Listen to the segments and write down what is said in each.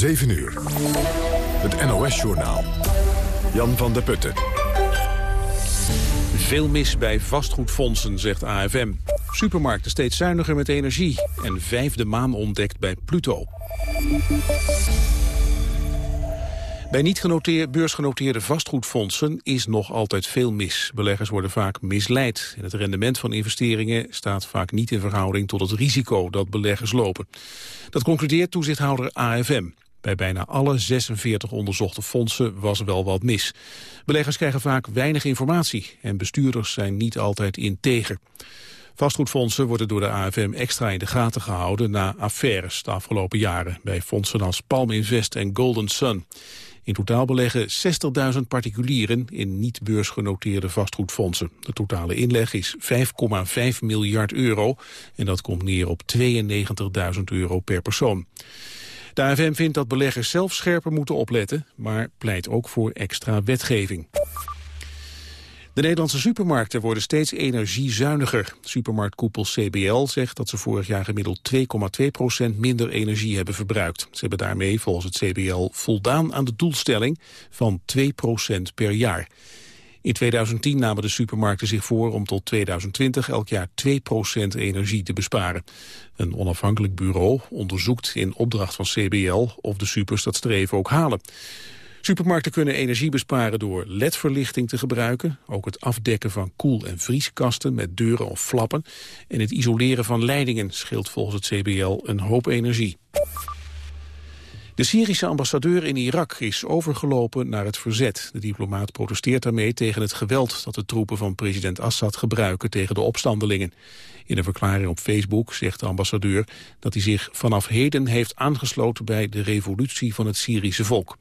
7 uur. Het NOS-journaal. Jan van der Putten. Veel mis bij vastgoedfondsen, zegt AFM. Supermarkten steeds zuiniger met energie. En vijfde maan ontdekt bij Pluto. Bij niet beursgenoteerde vastgoedfondsen is nog altijd veel mis. Beleggers worden vaak misleid. En het rendement van investeringen staat vaak niet in verhouding tot het risico dat beleggers lopen. Dat concludeert toezichthouder AFM. Bij bijna alle 46 onderzochte fondsen was wel wat mis. Beleggers krijgen vaak weinig informatie en bestuurders zijn niet altijd integer. Vastgoedfondsen worden door de AFM extra in de gaten gehouden na affaires de afgelopen jaren bij fondsen als Palm Invest en Golden Sun. In totaal beleggen 60.000 particulieren in niet beursgenoteerde vastgoedfondsen. De totale inleg is 5,5 miljard euro en dat komt neer op 92.000 euro per persoon. De vindt dat beleggers zelf scherper moeten opletten, maar pleit ook voor extra wetgeving. De Nederlandse supermarkten worden steeds energiezuiniger. Supermarktkoepel CBL zegt dat ze vorig jaar gemiddeld 2,2% minder energie hebben verbruikt. Ze hebben daarmee volgens het CBL voldaan aan de doelstelling van 2% per jaar. In 2010 namen de supermarkten zich voor om tot 2020 elk jaar 2% energie te besparen. Een onafhankelijk bureau onderzoekt in opdracht van CBL of de supers dat streven ook halen. Supermarkten kunnen energie besparen door ledverlichting te gebruiken. Ook het afdekken van koel- en vrieskasten met deuren of flappen. En het isoleren van leidingen scheelt volgens het CBL een hoop energie. De Syrische ambassadeur in Irak is overgelopen naar het verzet. De diplomaat protesteert daarmee tegen het geweld dat de troepen van president Assad gebruiken tegen de opstandelingen. In een verklaring op Facebook zegt de ambassadeur dat hij zich vanaf heden heeft aangesloten bij de revolutie van het Syrische volk.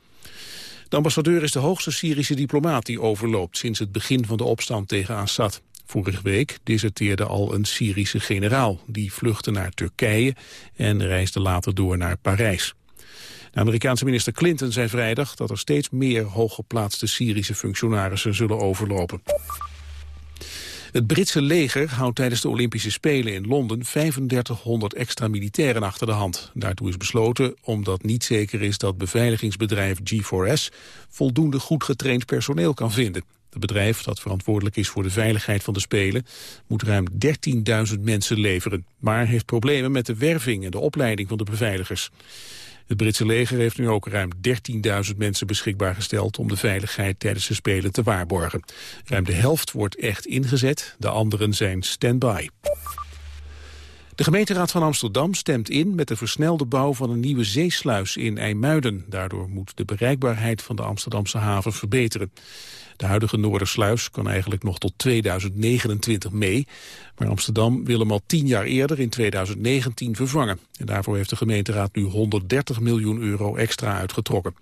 De ambassadeur is de hoogste Syrische diplomaat die overloopt sinds het begin van de opstand tegen Assad. Vorige week deserteerde al een Syrische generaal. Die vluchtte naar Turkije en reisde later door naar Parijs. De Amerikaanse minister Clinton zei vrijdag dat er steeds meer hooggeplaatste Syrische functionarissen zullen overlopen. Het Britse leger houdt tijdens de Olympische Spelen in Londen 3500 extra militairen achter de hand. Daartoe is besloten omdat niet zeker is dat beveiligingsbedrijf G4S voldoende goed getraind personeel kan vinden. Het bedrijf dat verantwoordelijk is voor de veiligheid van de Spelen moet ruim 13.000 mensen leveren, maar heeft problemen met de werving en de opleiding van de beveiligers. Het Britse leger heeft nu ook ruim 13.000 mensen beschikbaar gesteld om de veiligheid tijdens de Spelen te waarborgen. Ruim de helft wordt echt ingezet, de anderen zijn stand-by. De gemeenteraad van Amsterdam stemt in met de versnelde bouw van een nieuwe zeesluis in IJmuiden. Daardoor moet de bereikbaarheid van de Amsterdamse haven verbeteren. De huidige Noordersluis kan eigenlijk nog tot 2029 mee. Maar Amsterdam wil hem al tien jaar eerder in 2019 vervangen. En daarvoor heeft de gemeenteraad nu 130 miljoen euro extra uitgetrokken.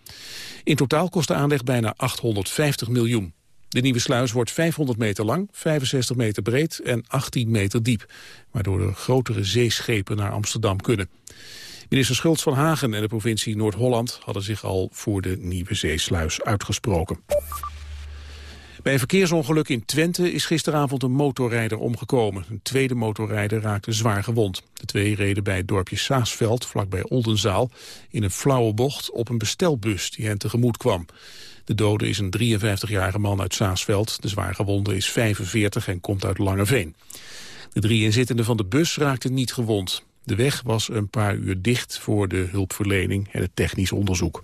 In totaal kost de aanleg bijna 850 miljoen. De nieuwe sluis wordt 500 meter lang, 65 meter breed en 18 meter diep. Waardoor er grotere zeeschepen naar Amsterdam kunnen. Minister Schultz van Hagen en de provincie Noord-Holland hadden zich al voor de nieuwe zeesluis uitgesproken. Bij een verkeersongeluk in Twente is gisteravond een motorrijder omgekomen. Een tweede motorrijder raakte zwaar gewond. De twee reden bij het dorpje Saasveld, vlakbij Oldenzaal... in een flauwe bocht op een bestelbus die hen tegemoet kwam. De dode is een 53-jarige man uit Saasveld. De zwaargewonde is 45 en komt uit Langeveen. De drie inzittenden van de bus raakten niet gewond. De weg was een paar uur dicht voor de hulpverlening en het technisch onderzoek.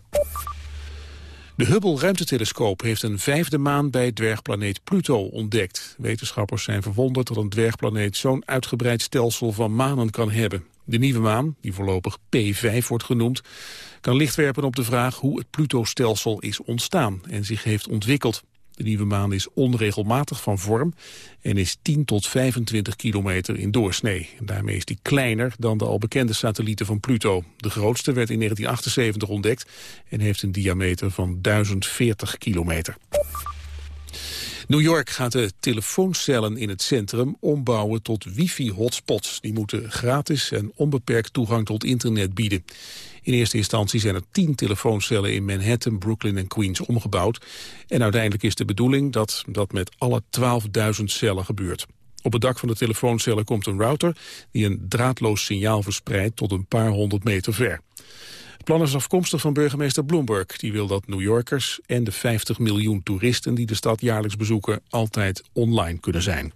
De Hubble-ruimtetelescoop heeft een vijfde maan bij dwergplaneet Pluto ontdekt. Wetenschappers zijn verwonderd dat een dwergplaneet zo'n uitgebreid stelsel van manen kan hebben. De nieuwe maan, die voorlopig P5 wordt genoemd, kan licht werpen op de vraag hoe het Pluto-stelsel is ontstaan en zich heeft ontwikkeld. De nieuwe maan is onregelmatig van vorm en is 10 tot 25 kilometer in doorsnee. Daarmee is die kleiner dan de al bekende satellieten van Pluto. De grootste werd in 1978 ontdekt en heeft een diameter van 1040 kilometer. New York gaat de telefooncellen in het centrum ombouwen tot wifi-hotspots. Die moeten gratis en onbeperkt toegang tot internet bieden. In eerste instantie zijn er tien telefooncellen in Manhattan, Brooklyn en Queens omgebouwd. En uiteindelijk is de bedoeling dat dat met alle 12.000 cellen gebeurt. Op het dak van de telefooncellen komt een router die een draadloos signaal verspreidt tot een paar honderd meter ver. Het plan is afkomstig van burgemeester Bloomberg. Die wil dat New Yorkers en de 50 miljoen toeristen die de stad jaarlijks bezoeken altijd online kunnen zijn.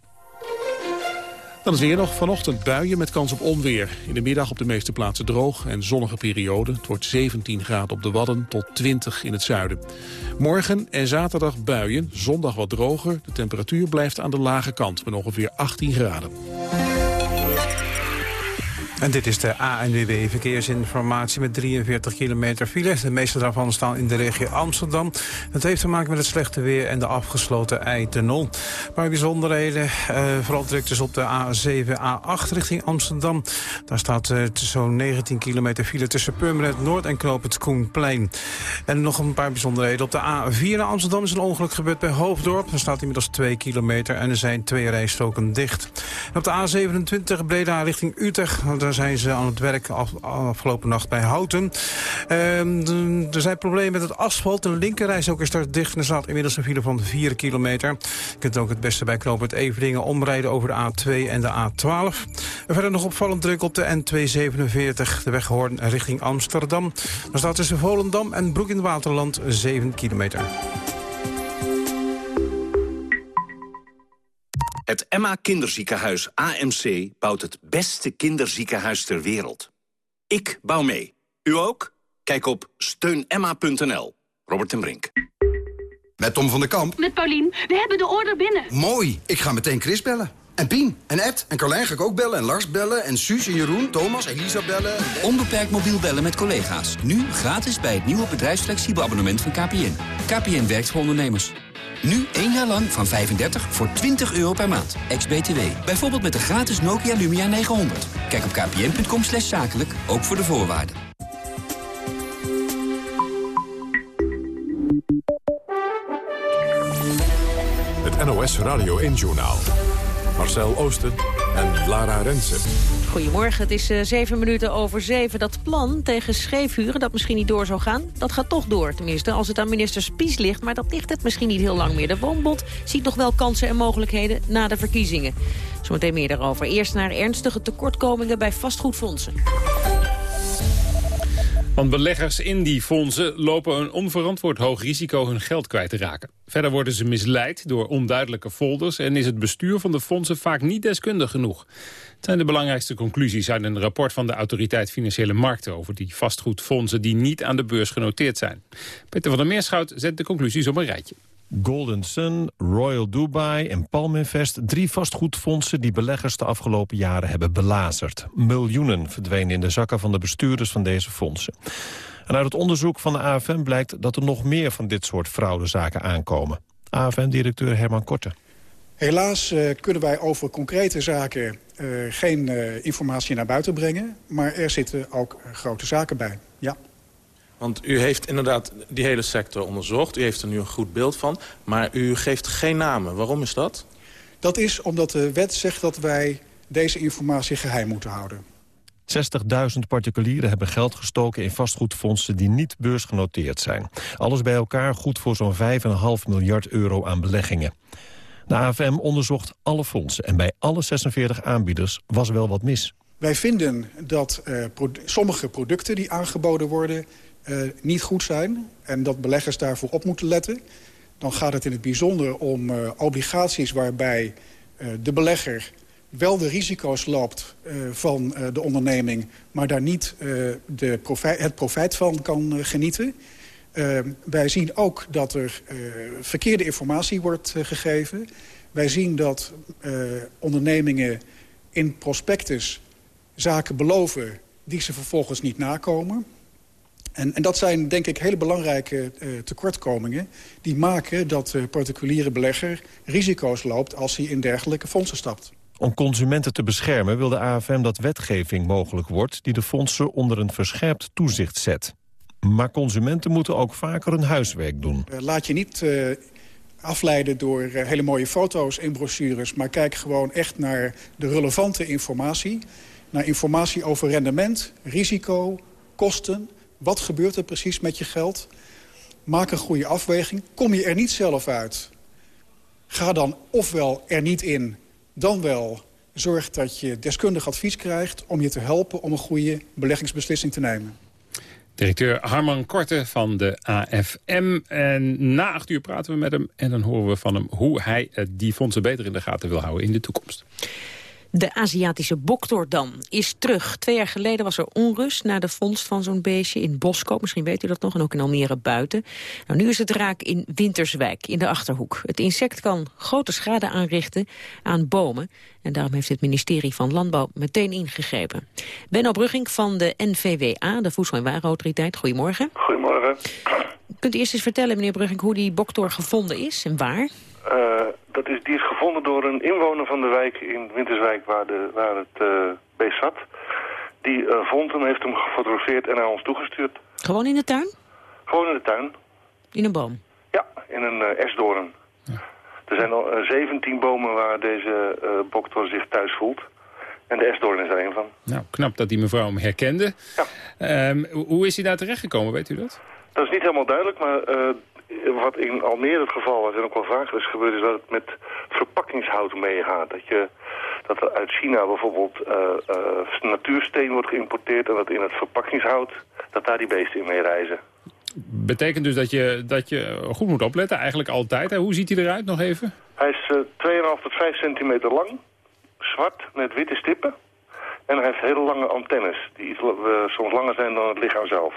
Dan is weer nog vanochtend buien met kans op onweer. In de middag op de meeste plaatsen droog en zonnige periode. Het wordt 17 graden op de Wadden tot 20 in het zuiden. Morgen en zaterdag buien, zondag wat droger. De temperatuur blijft aan de lage kant met ongeveer 18 graden. En dit is de ANWB Verkeersinformatie met 43 kilometer file. De meeste daarvan staan in de regio Amsterdam. Het heeft te maken met het slechte weer en de afgesloten eitunnel. Maar bijzonderheden, uh, vooral druktes op de A7, A8 richting Amsterdam. Daar staat uh, zo'n 19 kilometer file tussen Purmerend Noord en Knoop het Koenplein. En nog een paar bijzonderheden. Op de A4 naar Amsterdam is een ongeluk gebeurd bij Hoofddorp. Er staat inmiddels 2 kilometer en er zijn twee rijstroken dicht. En op de A27 Breda richting Utrecht daar zijn ze aan het werk afgelopen nacht bij Houten. Ehm, er zijn problemen met het asfalt. De linkerreis ook is daar dicht. Er staat inmiddels een file van 4 kilometer. Je kunt ook het beste bij knooppunt Everdingen omrijden over de A2 en de A12. En verder nog opvallend druk op de N247, de weg Hoorn richting Amsterdam. Dan staat tussen Volendam en Broek in Waterland 7 kilometer. Het Emma Kinderziekenhuis AMC bouwt het beste kinderziekenhuis ter wereld. Ik bouw mee. U ook? Kijk op steunemma.nl. Robert en Brink. Met Tom van der Kamp. Met Paulien. We hebben de order binnen. Mooi. Ik ga meteen Chris bellen. En Pien, en Ed, en Carlijn ga ik ook bellen, en Lars bellen, en Suus en Jeroen, Thomas, Elisa bellen. Onbeperkt mobiel bellen met collega's. Nu gratis bij het nieuwe bedrijfsflexibel abonnement van KPN. KPN werkt voor ondernemers. Nu één jaar lang van 35 voor 20 euro per maand. Ex-BTW. Bijvoorbeeld met de gratis Nokia Lumia 900. Kijk op kpn.com slash zakelijk, ook voor de voorwaarden. Het NOS Radio 1 Journaal. Marcel Oosten en Lara Rensen. Goedemorgen, het is uh, zeven minuten over zeven. Dat plan tegen scheefhuren dat misschien niet door zou gaan, dat gaat toch door. Tenminste, als het aan minister Spies ligt, maar dat ligt het misschien niet heel lang meer. De Woonbond ziet nog wel kansen en mogelijkheden na de verkiezingen. Zometeen meer daarover. Eerst naar ernstige tekortkomingen bij vastgoedfondsen. Want beleggers in die fondsen lopen een onverantwoord hoog risico hun geld kwijt te raken. Verder worden ze misleid door onduidelijke folders en is het bestuur van de fondsen vaak niet deskundig genoeg. Het zijn de belangrijkste conclusies uit een rapport van de Autoriteit Financiële Markten over die vastgoedfondsen die niet aan de beurs genoteerd zijn. Peter van der Meerschout zet de conclusies op een rijtje. Golden Sun, Royal Dubai en Palminvest. Drie vastgoedfondsen die beleggers de afgelopen jaren hebben belazerd. Miljoenen verdwenen in de zakken van de bestuurders van deze fondsen. En uit het onderzoek van de AFM blijkt dat er nog meer van dit soort fraudezaken aankomen. AFM-directeur Herman Korte. Helaas uh, kunnen wij over concrete zaken uh, geen uh, informatie naar buiten brengen. Maar er zitten ook grote zaken bij, ja. Want u heeft inderdaad die hele sector onderzocht. U heeft er nu een goed beeld van. Maar u geeft geen namen. Waarom is dat? Dat is omdat de wet zegt dat wij deze informatie geheim moeten houden. 60.000 particulieren hebben geld gestoken in vastgoedfondsen die niet beursgenoteerd zijn. Alles bij elkaar goed voor zo'n 5,5 miljard euro aan beleggingen. De AFM onderzocht alle fondsen en bij alle 46 aanbieders was wel wat mis. Wij vinden dat uh, pro sommige producten die aangeboden worden uh, niet goed zijn... en dat beleggers daarvoor op moeten letten. Dan gaat het in het bijzonder om uh, obligaties waarbij uh, de belegger wel de risico's loopt van de onderneming... maar daar niet de profijt, het profijt van kan genieten. wij zien ook dat er verkeerde informatie wordt gegeven. Wij zien dat ondernemingen in prospectus zaken beloven die ze vervolgens niet nakomen... En, en, dat zijn denk ik hele belangrijke uh, tekortkomingen... die maken dat de particuliere belegger risico's loopt... als hij in dergelijke fondsen stapt. Om consumenten te beschermen wil de AFM dat wetgeving mogelijk wordt... die de fondsen onder een verscherpt toezicht zet. Maar consumenten moeten ook vaker hun huiswerk doen. Uh, laat je niet uh, afleiden door hele mooie foto's in brochures... maar kijk gewoon echt naar de relevante informatie. Naar informatie over rendement, risico, kosten wat gebeurt er precies met je geld? Maak een goede afweging. Kom je er niet zelf uit? Ga dan ofwel er niet in, dan wel zorg dat je deskundig advies krijgt... om je te helpen om een goede beleggingsbeslissing te nemen. Directeur Harman Korte van de AFM. En na acht uur praten we met hem en dan horen we van hem... hoe hij eh, die fondsen beter in de gaten wil houden in de toekomst. De Aziatische boktor dan is terug. Twee jaar geleden was er onrust na de vondst van zo'n beestje in Boskoop. Misschien weet u dat nog, en ook in Almere buiten. Nou, nu is het raak in Winterswijk, in de Achterhoek. Het insect kan grote schade aanrichten aan bomen. En daarom heeft het ministerie van Landbouw meteen ingegrepen. Benno Brugging van de NVWA, de Voedsel- en Warenautoriteit. Goedemorgen. Goedemorgen. Kunt u eerst eens vertellen, meneer Brugging, hoe die boktor gevonden is en waar? Uh, dat is, die is gevonden door een inwoner van de wijk in Winterswijk waar, de, waar het uh, beest zat. Die uh, vond hem, heeft hem gefotografeerd en naar ons toegestuurd. Gewoon in de tuin? Gewoon in de tuin. In een boom? Ja, in een uh, esdoorn. Ja. Er zijn al 17 bomen waar deze boktor zich thuis voelt. En de esdoorn is er een van. Nou, knap dat die mevrouw hem herkende. Ja. Um, hoe is hij daar terechtgekomen, weet u dat? Dat is niet helemaal duidelijk, maar wat in Almere het geval was en ook wel vaker is gebeurd... is dat het met verpakkingshout meegaat. Dat, je, dat er uit China bijvoorbeeld uh, uh, natuursteen wordt geïmporteerd... en dat in het verpakkingshout, dat daar die beesten in mee reizen. Betekent dus dat je, dat je goed moet opletten, eigenlijk altijd. Hè? Hoe ziet hij eruit nog even? Hij is uh, 2,5 tot 5 centimeter lang, zwart met witte stippen... en hij heeft hele lange antennes, die iets, soms langer zijn dan het lichaam zelf.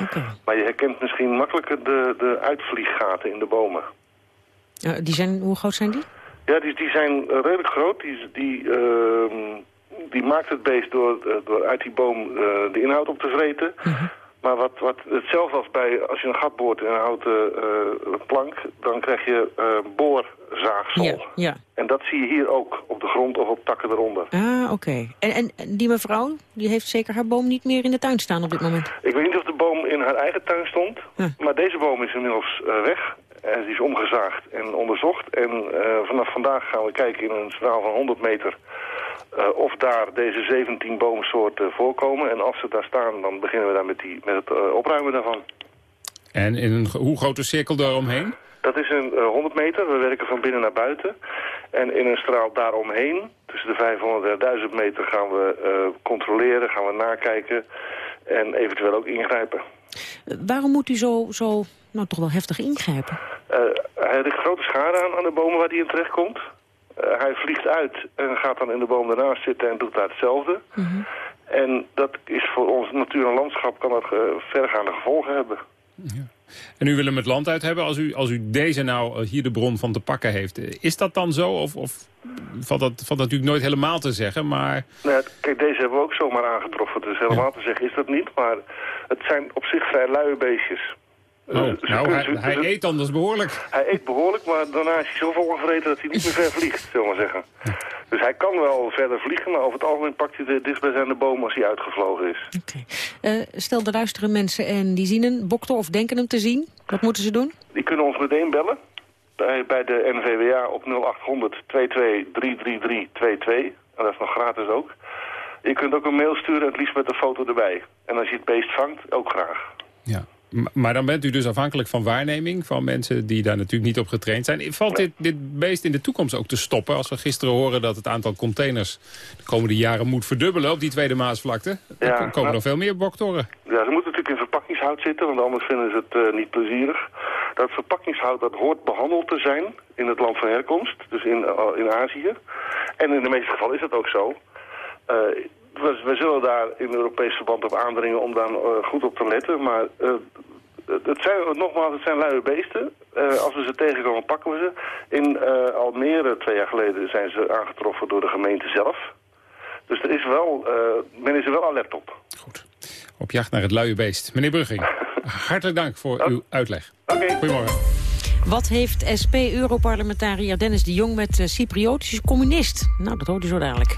Okay. Maar je herkent misschien makkelijker de, de uitvlieggaten in de bomen. Uh, die zijn, hoe groot zijn die? Ja, die, die zijn redelijk groot. Die, die, uh, die maakt het beest door, door uit die boom de inhoud op te vreten. -huh. Maar wat, wat hetzelfde als bij als je een gat boort in een houten plank... dan krijg je boorzaagsel. Ja, ja. En dat zie je hier ook op de grond of op takken eronder. Ah, oké. Okay. En, en die mevrouw, die heeft zeker haar boom niet meer in de tuin staan op dit moment? Ik weet niet of in haar eigen tuin stond. Huh. Maar deze boom is inmiddels uh, weg. En die is omgezaagd en onderzocht. En uh, vanaf vandaag gaan we kijken in een straal van 100 meter... Uh, of daar deze 17 boomsoorten voorkomen. En als ze daar staan, dan beginnen we daar met, die, met het opruimen daarvan. En in een, hoe grote cirkel daaromheen? Dat is een uh, 100 meter. We werken van binnen naar buiten. En in een straal daaromheen, tussen de 500 en 1000 meter, gaan we controleren, gaan we nakijken en eventueel ook ingrijpen. Waarom moet u zo, zo nou, toch wel heftig ingrijpen? Uh, hij richt grote schade aan aan de bomen waar hij in terecht komt. hij vliegt uit en gaat dan in de boom daarnaast zitten en doet daar hetzelfde. -hmm. En dat is voor ons natuur en landschap kan dat vergaande gevolgen hebben. Ja. En u wil hem het land uit hebben. Als u, als u deze nou hier de bron van te pakken heeft. Is dat dan zo? Of, of valt, dat, valt natuurlijk nooit helemaal te zeggen, maar... Nou, kijk, deze hebben we ook zomaar aangetroffen. Dus helemaal ja. te zeggen is dat niet. Maar het zijn op zich vrij luie beestjes. Oh, dus, nou, hij, hij eet anders behoorlijk. Hij eet behoorlijk, maar daarna is hij zo volgevreten dat hij niet meer ver vliegt, zullen we maar zeggen. Dus hij kan wel verder vliegen, maar over het algemeen pakt hij de dichtstbijzijnde boom als hij uitgevlogen is. Okay. Uh, stel, er luisteren mensen en die zien een boktor of denken hem te zien. Wat moeten ze doen? Die kunnen ons meteen bellen. Bij, bij de NVWA op 0800 2233322. En dat is nog gratis ook. Je kunt ook een mail sturen, het liefst met een foto erbij. En als je het beest vangt, ook graag. Ja. Maar dan bent u dus afhankelijk van waarneming van mensen die daar natuurlijk niet op getraind zijn. Valt dit, dit beest in de toekomst ook te stoppen? Als we gisteren horen dat het aantal containers de komende jaren moet verdubbelen op die Tweede Maasvlakte. Dan ja, komen er veel meer boktoren. Ja, ze moeten natuurlijk in verpakkingshout zitten, want anders vinden ze het uh, niet plezierig. Dat verpakkingshout dat hoort behandeld te zijn in het land van herkomst, dus in, uh, in Azië. En in de meeste gevallen is dat ook zo. Uh, we, we, zullen daar in Europees verband op aandringen om daar uh, goed op te letten. Maar uh, het zijn, nogmaals, het zijn luie beesten. Uh, als we ze tegenkomen, pakken we ze. In Almere, twee jaar geleden, zijn ze aangetroffen door de gemeente zelf. Dus er is wel, men is er wel alert op. Goed. Op jacht naar het luie beest. Meneer Brugging, hartelijk dank voor uw uitleg. Okay. Goedemorgen. Wat heeft SP-Europarlementariër Dennis de Jong met uh, Cypriotische communist? Nou, dat hoort u zo dadelijk.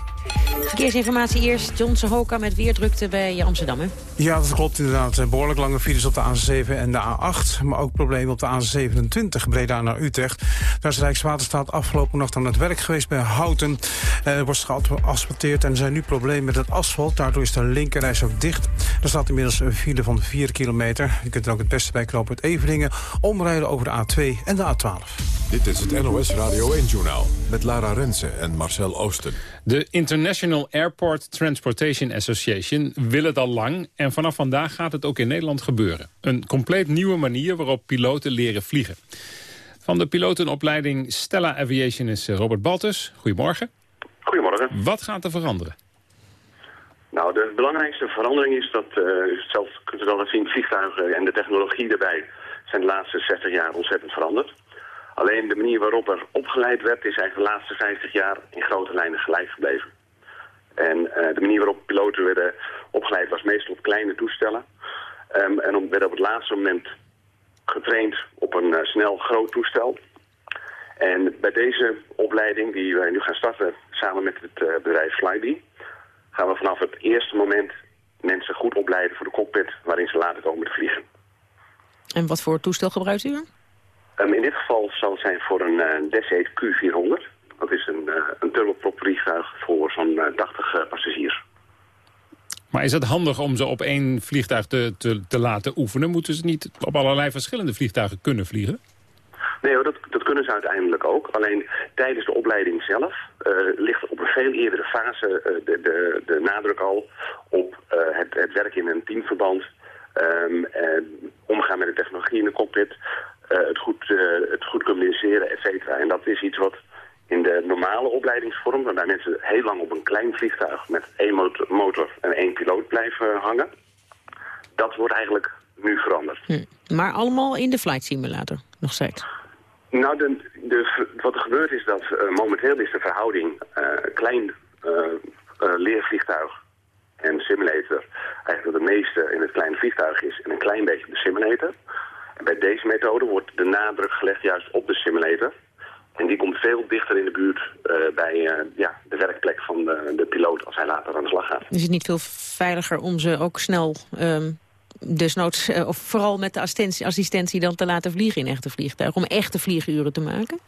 Verkeersinformatie eerst. John Sehoka met weerdrukte bij Amsterdam, hè? Ja, dat klopt inderdaad. Behoorlijk lange files op de A7 en de A8. Maar ook problemen op de A27, Breda naar Utrecht. Daar is Rijkswaterstaat afgelopen nacht aan het werk geweest bij Houten. Eh, er wordt geasfalteerd en er zijn nu problemen met het asfalt. Daardoor is de linkerreis ook dicht. Er staat inmiddels een file van 4 kilometer. Je kunt er ook het beste bij knopen het Eveningen. Omrijden over de A2 en de A12. Dit is het NOS Radio 1-journaal met Lara Rensen en Marcel Oosten. De International Airport Transportation Association wil het al lang... en vanaf vandaag gaat het ook in Nederland gebeuren. Een compleet nieuwe manier waarop piloten leren vliegen. Van de pilotenopleiding Stella Aviation is eh, Robert Baltus. Goedemorgen. Goedemorgen. Wat gaat er veranderen? Nou, de belangrijkste verandering is dat, uh, zelf kunt u wel zien, vliegtuigen en de technologie daarbij zijn de laatste 60 jaar ontzettend veranderd. Alleen de manier waarop er opgeleid werd is eigenlijk de laatste 50 jaar in grote lijnen gelijk gebleven. En uh, de manier waarop piloten werden opgeleid was meestal op kleine toestellen. Um, en om, werden op het laatste moment getraind op een uh, snel groot toestel. En bij deze opleiding die wij nu gaan starten samen met het uh, bedrijf Flybe... gaan we vanaf het eerste moment mensen goed opleiden voor de cockpit waarin ze later komen te vliegen. En wat voor toestel gebruikt u? Um, in dit geval zal het zijn voor een uh, Desert Q400. Dat is een, uh, een turboprop vliegtuig voor zo'n 80 passagiers. Maar is het handig om ze op één vliegtuig te, te, te laten oefenen? Moeten ze niet op allerlei verschillende vliegtuigen kunnen vliegen? Nee, dat, dat kunnen ze uiteindelijk ook. Alleen tijdens de opleiding zelf uh, ligt op een veel eerdere fase uh, de, de, de nadruk al op uh, het, het werken in een teamverband, um, omgaan met de technologie in de cockpit, het, goed, het goed communiceren, et cetera. En dat is iets wat in de normale opleidingsvorm, waarbij mensen heel lang op een klein vliegtuig met één motor, en één piloot blijven hangen, dat wordt eigenlijk nu veranderd. Hm. Maar allemaal in de flight simulator, nog steeds? Nou, de, de, wat er gebeurt is dat uh, momenteel is de verhouding uh, klein uh, leervliegtuig en simulator eigenlijk de meeste in het kleine vliegtuig is en een klein beetje de simulator. En bij deze methode wordt de nadruk gelegd juist op de simulator. En die komt veel dichter in de buurt bij ja, de werkplek van de, de, piloot als hij later aan de slag gaat. Is het niet veel veiliger om ze ook snel um, desnoods, uh, of vooral met de assistentie, assistentie dan te laten vliegen in echte vliegtuigen, om echte vlieguren te maken?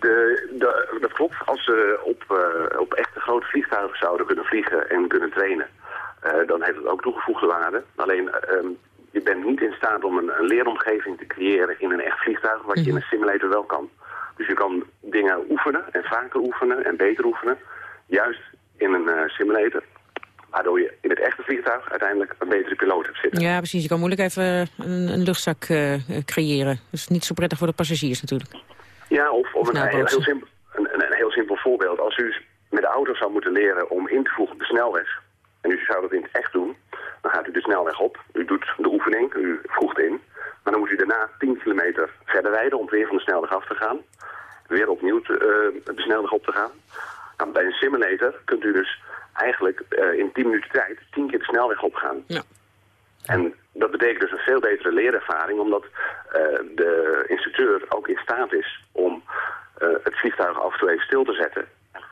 De, de, dat klopt. Als ze op, op echte grote vliegtuigen zouden kunnen vliegen en kunnen trainen, dan heeft het ook toegevoegde waarde. Alleen, je bent niet in staat om een, een, leeromgeving te creëren in een echt vliegtuig, wat je in een simulator wel kan. Dus je kan dingen oefenen en vaker oefenen en beter oefenen, juist in een simulator. Waardoor je in het echte vliegtuig uiteindelijk een betere piloot hebt zitten. Ja, precies. Je kan moeilijk even een, een luchtzak uh, creëren. Dat is niet zo prettig voor de passagiers natuurlijk. Ja, of, of, of een, heel, heel simpel, een, een, heel simpel voorbeeld. Als u met de auto zou moeten leren om in te voegen op de snelweg... en u zou dat in het echt doen, dan gaat u de snelweg op. U doet de oefening, u voegt in. Maar dan moet u daarna 10 kilometer verder rijden om weer van de snelweg af te gaan. Weer opnieuw te, uh, de snelweg op te gaan. Nou, bij een simulator kunt u dus eigenlijk uh, in 10 minuten tijd 10 keer de snelweg opgaan. Ja. En dat betekent dus een veel betere leerervaring, omdat uh, de instructeur ook in staat is om het vliegtuig af en toe even stil te zetten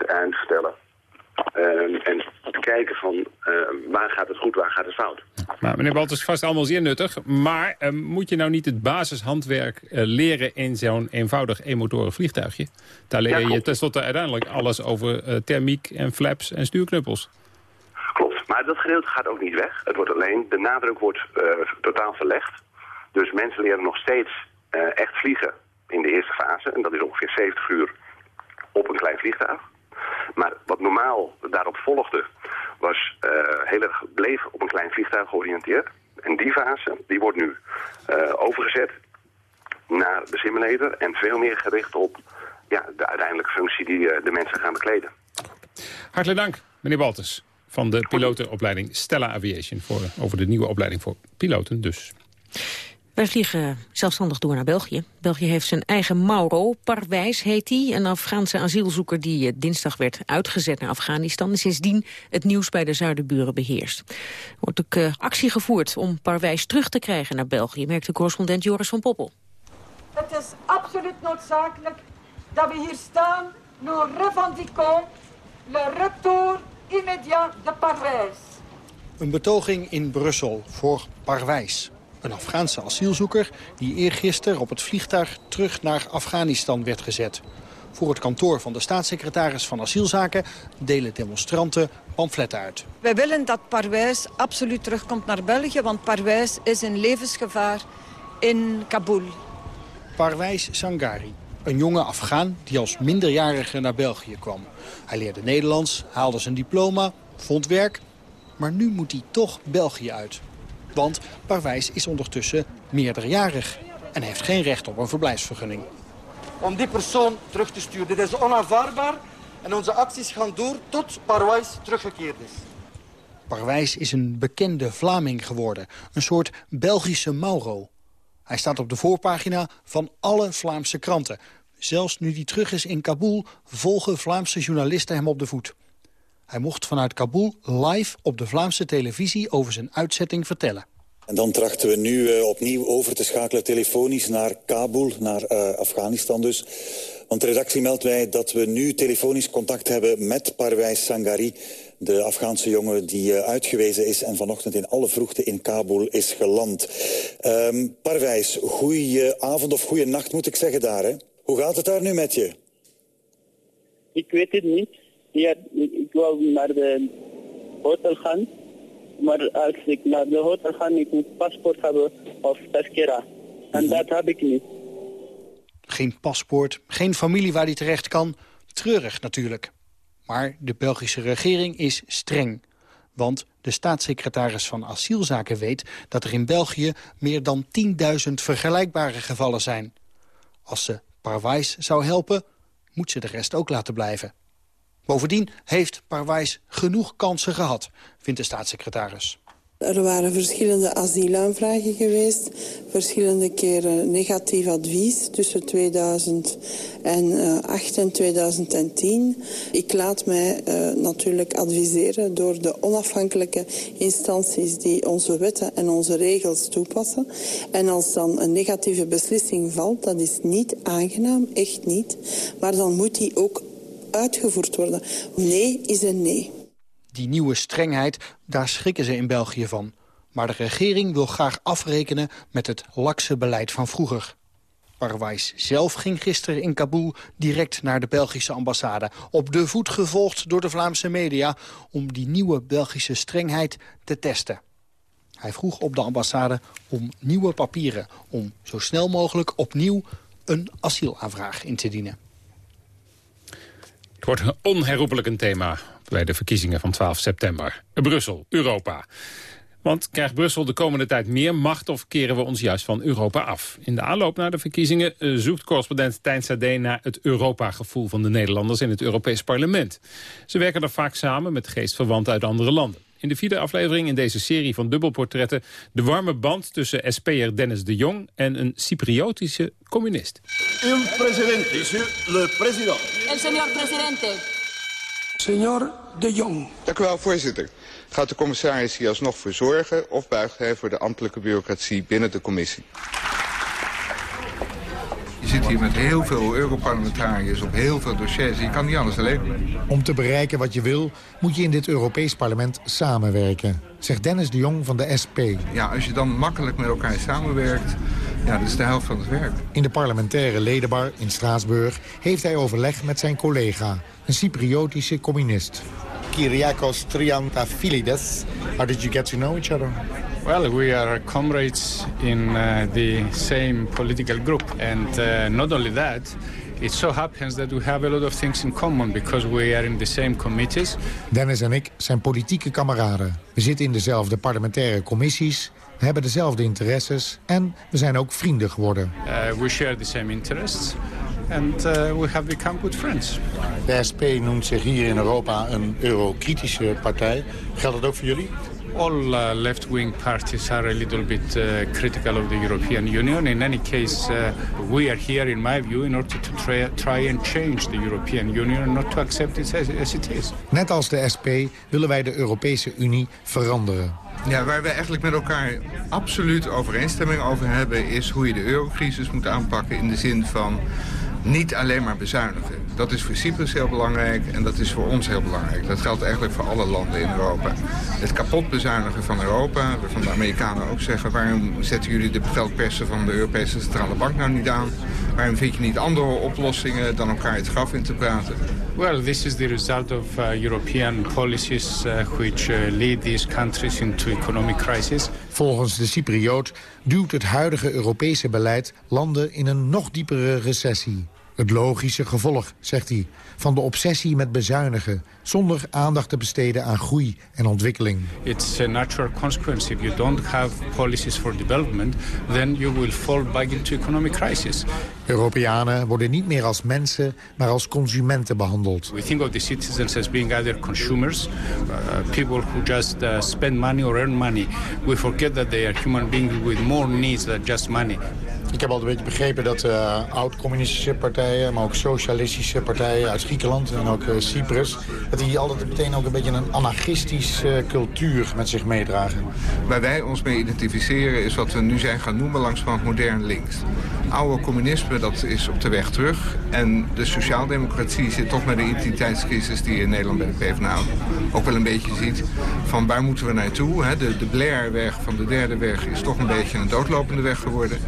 en te vertellen. En te kijken van waar gaat het goed, waar gaat het fout. Maar meneer Balt, is vast allemaal zeer nuttig. Maar moet je nou niet het basishandwerk leren in zo'n eenvoudig eenmotoren vliegtuigje? Daar leer ja, je tenslotte uiteindelijk alles over thermiek en flaps en stuurknuppels. Klopt, maar dat gedeelte gaat ook niet weg. Het wordt alleen, de nadruk wordt uh, totaal verlegd. Dus mensen leren nog steeds echt vliegen in de eerste fase. En dat is ongeveer 70 uur op een klein vliegtuig. Maar wat normaal daarop volgde, was uh, heel erg bleef op een klein vliegtuig georiënteerd. En die fase, die wordt nu overgezet naar de simulator en veel meer gericht op ja, de uiteindelijke functie die de mensen gaan bekleden. Hartelijk dank, meneer Baltus van de pilotenopleiding Stella Aviation. Voor, over de nieuwe opleiding voor piloten dus. Wij vliegen zelfstandig door naar België. België heeft zijn eigen Mauro, Parwijs heet hij. Een Afghaanse asielzoeker die dinsdag werd uitgezet naar Afghanistan. En sindsdien het nieuws bij de zuidenburen beheerst. Er wordt ook uh, actie gevoerd om Parwijs terug te krijgen naar België... merkte correspondent Joris van Poppel. Het is absoluut noodzakelijk dat we hier staan... nous revendiquons le retour immédiat de Parwijs. Een betoging in Brussel voor Parwijs. Een Afghaanse asielzoeker die eergisteren op het vliegtuig terug naar Afghanistan werd gezet. Voor het kantoor van de staatssecretaris van Asielzaken delen demonstranten pamfletten uit. Wij willen dat Parwijs absoluut terugkomt naar België, want Parwijs is in levensgevaar in Kabul. Parwijs Sangari, Een jonge Afghaan die als minderjarige naar België kwam. Hij leerde Nederlands, haalde zijn diploma, vond werk... maar nu moet hij toch België uit. Want Parwijs is ondertussen meerderjarig en heeft geen recht op een verblijfsvergunning. Om die persoon terug te sturen. Dit is onaanvaardbaar en onze acties gaan door tot Parwijs teruggekeerd is. Parwijs is een bekende Vlaming geworden. Een soort Belgische Mauro. Hij staat op de voorpagina van alle Vlaamse kranten. Zelfs nu hij terug is in Kabul volgen Vlaamse journalisten hem op de voet. Hij mocht vanuit Kabul live op de Vlaamse televisie over zijn uitzetting vertellen. En dan trachten we nu uh, opnieuw over te schakelen telefonisch naar Kabul, naar uh, Afghanistan dus. Want de redactie meldt mij dat we nu telefonisch contact hebben met Parwijs Sangari... de Afghaanse jongen die uh, uitgewezen is en vanochtend in alle vroegte in Kabul is geland. Um, Parwijs, goeie avond of goeie nacht moet ik zeggen daar, hè? Hoe gaat het daar nu met je? Ik weet het niet. Ja, ik wou naar de hotel gaan. Maar als ik naar de hotel ga, ik moet paspoort hebben of tazkira. En dat heb ik niet. Geen paspoort, geen familie waar hij terecht kan. Treurig natuurlijk. Maar de Belgische regering is streng. Want de staatssecretaris van Asielzaken weet dat er in België meer dan 10.000 vergelijkbare gevallen zijn. Als ze Parwijs zou helpen, moet ze de rest ook laten blijven. Bovendien heeft Parwijs genoeg kansen gehad, vindt de staatssecretaris. Er waren verschillende asielaanvragen geweest. Verschillende keren negatief advies tussen 2008 en 2010. Ik laat mij uh, natuurlijk adviseren door de onafhankelijke instanties... die onze wetten en onze regels toepassen. En als dan een negatieve beslissing valt, dat is niet aangenaam, echt niet. Maar dan moet die ook uitgevoerd worden. Nee is een nee. Die nieuwe strengheid, daar schrikken ze in België van. Maar de regering wil graag afrekenen met het lakse beleid van vroeger. Parwijs zelf ging gisteren in Kabul direct naar de Belgische ambassade. Op de voet gevolgd door de Vlaamse media om die nieuwe Belgische strengheid te testen. Hij vroeg op de ambassade om nieuwe papieren... om zo snel mogelijk opnieuw een asielaanvraag in te dienen. Het wordt onherroepelijk een thema bij de verkiezingen van 12 september. Brussel, Europa. Want krijgt Brussel de komende tijd meer macht of keren we ons juist van Europa af? In de aanloop naar de verkiezingen eh, zoekt correspondent Tijn Sade naar het Europa-gevoel van de Nederlanders in het Europees Parlement. Ze werken er vaak samen met geestverwanten uit andere landen. In de vierde aflevering in deze serie van dubbelportretten... de warme band tussen SP'er Dennis de Jong en een Cypriotische communist. Un presidente, le president. El señor presidente. Senor de Jong. Dank u wel, voorzitter. Gaat de commissaris hier alsnog voor zorgen... of buigt hij voor de ambtelijke bureaucratie binnen de commissie? Je zit hier met heel veel Europarlementariërs op heel veel dossiers. Je kan niet anders alleen. Om te bereiken wat je wil, moet je in dit Europees parlement samenwerken. Zegt Dennis de Jong van de SP. Ja, als je dan makkelijk met elkaar samenwerkt... Ja, dat is de helft van het werk. In de parlementaire ledenbar in Straatsburg heeft hij overleg met zijn collega, een Cypriotische communist. Kyriakos Triantafilides. How did you get to know each other? Well, we are comrades in uh, the same political group. And uh, not only that, it so happens that we have a lot of things in common because we are in the same committees. Dennis en ik zijn politieke kameraden. We zitten in dezelfde parlementaire commissies, we hebben dezelfde interesses en we zijn ook vrienden geworden. Uh, we share the same interests. And uh, we have become good friends. De SP noemt zich hier in Europa een eurokritische partij. Geldt dat ook voor jullie? all uh, left-wing parties are a little bit uh, critical of the European Union. In any case, uh, we are here, in my view, in order to try, try and change the European Union and not to accept it as, as it is. Net als de SP willen wij de Europese Unie veranderen. Ja, waar we eigenlijk met elkaar absoluut overeenstemming over hebben... is hoe je de eurocrisis moet aanpakken in de zin van niet alleen maar bezuinigen. Dat is voor Cyprus heel belangrijk en dat is voor ons heel belangrijk. Dat geldt eigenlijk voor alle landen in Europa. Het kapot bezuinigen van Europa, waarvan de Amerikanen ook zeggen... waarom zetten jullie de geldpersen van de Europese Centrale Bank nou niet aan? Waarom vind je niet andere oplossingen dan elkaar het graf in te praten? Well, this is the result of uh, European policies uh, which uh, lead these countries into economic crisis. Volgens de Cypriot duwt het huidige Europese beleid landen in een nog diepere recessie. Het logische gevolg, zegt hij, van de obsessie met bezuinigen... zonder aandacht te besteden aan groei en ontwikkeling. It's a natural consequence. If you don't have policies for development, then you will fall back into economic crisis. Europeanen worden niet meer als mensen, maar als consumenten behandeld. We think of the citizens as being either consumers, uh, people who just uh, spend money or earn money. We forget that they are human beings with more needs than just money. Ik heb altijd een beetje begrepen dat uh, oud-communistische partijen... maar ook socialistische partijen uit Griekenland en ook uh, Cyprus... dat die altijd meteen ook een beetje een anarchistische uh, cultuur met zich meedragen. Waar wij ons mee identificeren is wat we nu zijn gaan noemen langs van modern links. Oude communisme dat is op de weg terug. En de sociaaldemocratie zit toch met de identiteitscrisis die je in Nederland bij de PvdA ook wel een beetje ziet. Van waar moeten we naartoe? Hè? De, de Blair-weg van de derde weg is toch een beetje een doodlopende weg geworden.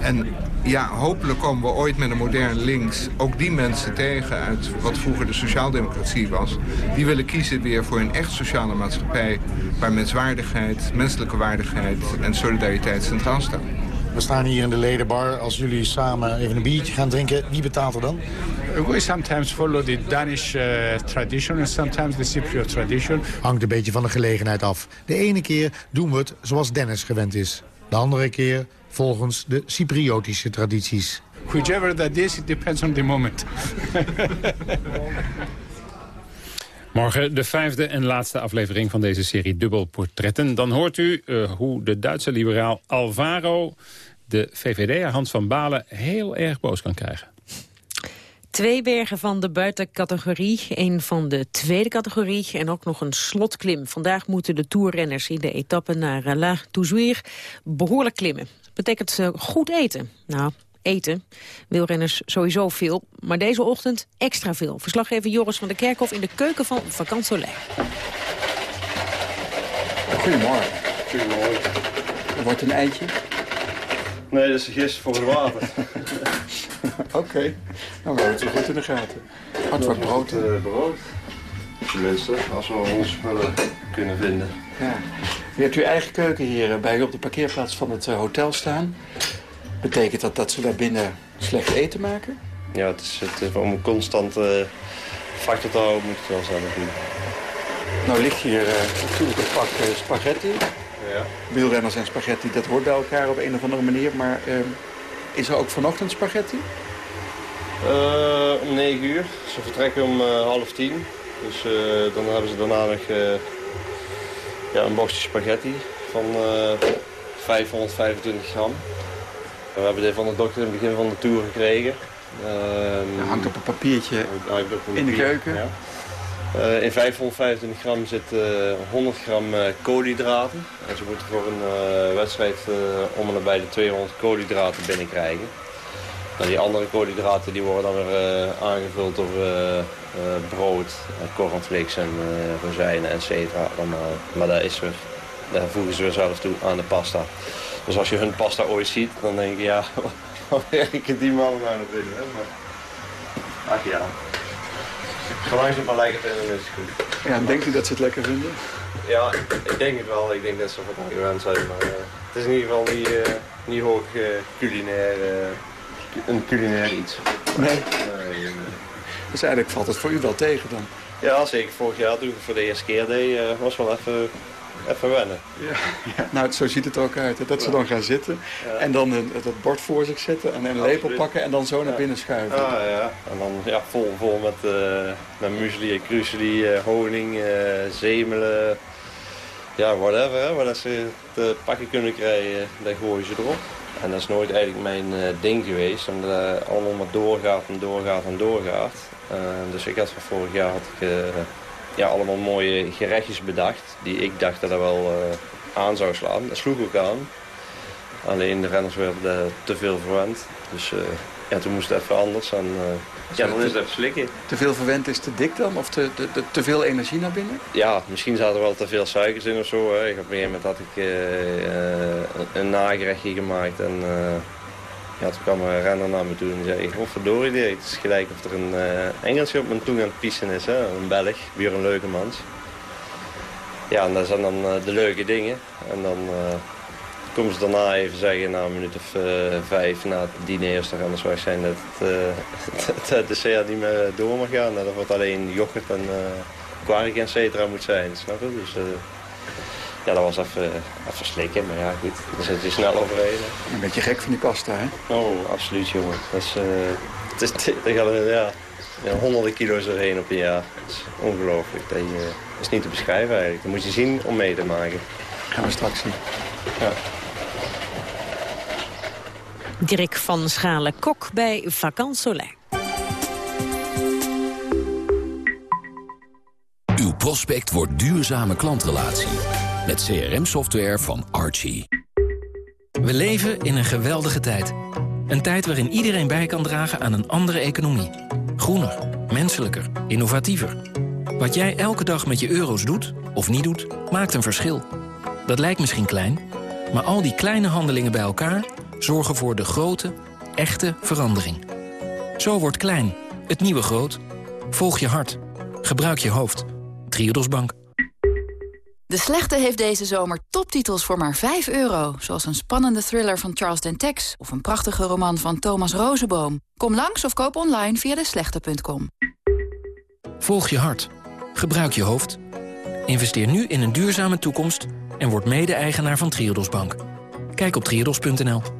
En ja, hopelijk komen we ooit met een modern links ook die mensen tegen uit wat vroeger de sociaaldemocratie was. Die willen kiezen weer voor een echt sociale maatschappij waar menswaardigheid, menselijke waardigheid en solidariteit centraal staan. We staan hier in de ledenbar. Als jullie samen even een biertje gaan drinken, wie betaalt er dan? We sometimes follow the Danish uh, tradition and sometimes the Cypriot tradition. Hangt een beetje van de gelegenheid af. De ene keer doen we het zoals Dennis gewend is. De andere keer volgens de Cypriotische tradities. Whichever that is, it depends on the moment. Morgen de vijfde en laatste aflevering van deze serie Dubbelportretten. Dan hoort u uh, hoe de Duitse liberaal Alvaro de VVD Hans van Balen heel erg boos kan krijgen. Twee bergen van de buitencategorie, één van de tweede categorie en ook nog een slotklim. Vandaag moeten de toerrenners in de etappe naar La Touzuir behoorlijk klimmen. Betekent uh, goed eten. Nou, eten. Wielrenners sowieso veel, maar deze ochtend extra veel. Verslaggever Joris van der Kerkhof in de keuken van Vakant Soleil. Goedemorgen. Goedemorgen. Er wordt een eitje? Nee, dat is gist voor het water. Oké, okay. nou we hebben het goed in de gaten. Wat voor brood? Uh, brood. Tenminste, als we onze spullen kunnen vinden. Ja. U hebt uw eigen keuken hier bij u op de parkeerplaats van het uh, hotel staan. Betekent dat dat ze daar binnen slecht eten maken? Ja, het is het, om een constant uh, factor te houden moet je het wel zelf doen. Nou ligt hier uh, natuurlijk een pak uh, spaghetti. Ja. Wielrenners en spaghetti, dat hoort bij elkaar op een of andere manier. Maar uh, is er ook vanochtend spaghetti? om 9 uur. Ze vertrekken om half tien. Dus dan hebben ze daarna nog ja, een boxje spaghetti van 525 gram. We hebben dit van de dokter in het begin van de tour gekregen. Dat hangt op een papiertje in de keuken. Ja. Uh, in 525 gram zit uh, 100 gram uh, koolhydraten. En ze moeten voor een wedstrijd om en nabij de 200 koolhydraten binnenkrijgen. Nou, die andere koolhydraten die worden dan weer aangevuld door brood, cornflakes en rozijnen, et cetera. maar daar, is weer, daar voegen ze weer zelf toe aan de pasta. Dus als je hun pasta ooit ziet, dan denk je, ja, wat werken die mannen nou nog in? Hè? Maar, ach ja. Zolang ze het maar lekker vinden, is het goed. Ja, denkt u dat ze het lekker vinden? Ja, ik denk het wel. Ik denk dat ze van gewend zijn. Maar het is in ieder geval niet, niet hoog culinair, een culinair iets. Nee? nee, nee. Dus eigenlijk valt het voor u wel tegen dan? Ja, zeker. Vorig jaar toen ik het voor de eerste keer deed, was wel even even wennen. Ja, ja, nou, zo ziet het er ook uit. Hè? Dat ze dan gaan zitten ja. en dan een, het bord voor zich zetten en een lepel pakken en dan zo naar binnen schuiven. Ah, ja. En dan ja, vol, vol met, uh, met muesli en krusli, uh, honing, uh, zemelen. Ja, whatever. Hè? Wat ze te pakken kunnen krijgen, dan gooien ze erop. En dat is nooit eigenlijk mijn ding geweest. Omdat het allemaal doorgaat en doorgaat en doorgaat. dus ik had van vorig jaar had ik ja, allemaal mooie gerechtjes bedacht. Die ik dacht dat er wel aan zou slaan. Dat sloeg ook aan. Alleen de renners werden te veel verwend. Dus ja, toen moest het even anders. En, ja, dan is even slikken. Te veel verwend is te dik dan? Of te, te, te veel energie naar binnen? Ja, misschien zaten er wel te veel suikers in of zo. Hè. Op een gegeven moment had ik een, een nagerechtje gemaakt. En, ja, toen kwam een renner naar me toe en zei, oh verdorie, het is gelijk of er een uh, Engelsje op mijn tong aan het pissen is, hè? een Belg, weer een leuke mans. Ja, en dat zijn dan de leuke dingen. En dan, komen ze daarna even zeggen, na een minuut of vijf na het diner er anders zijn dat het, het dessert niet meer door mag gaan. Dat wordt alleen yoghurt en kwark en cetera moet zijn, snap je? Dus, ja, dat was even, even slikken, maar ja, goed. Dan zit je snel overheen. Een beetje gek van die pasta, hè? Oh, absoluut, jongen. Dat is, uh, het is, er gaan ja, ja, honderden kilo's erheen op een jaar. Dat is ongelooflijk. Dat, je, dat is niet te beschrijven eigenlijk. Dat moet je zien om mee te maken. Gaan we straks zien. Ja. Dirk van Schalen, kok bij Soleil. Uw prospect wordt duurzame klantrelatie met CRM-software van Archie. We leven in een geweldige tijd. Een tijd waarin iedereen bij kan dragen aan een andere economie. Groener, menselijker, innovatiever. Wat jij elke dag met je euro's doet, of niet doet, maakt een verschil. Dat lijkt misschien klein, maar al die kleine handelingen bij elkaar... zorgen voor de grote, echte verandering. Zo wordt klein, het nieuwe groot. Volg je hart. Gebruik je hoofd. Triodos Bank. De Slechte heeft deze zomer toptitels voor maar 5 euro. Zoals een spannende thriller van Charles Dentex... of een prachtige roman van Thomas Rozenboom. Kom langs of koop online via deslechte.com. Volg je hart. Gebruik je hoofd. Investeer nu in een duurzame toekomst... en word mede-eigenaar van Triodos Bank. Kijk op triodos.nl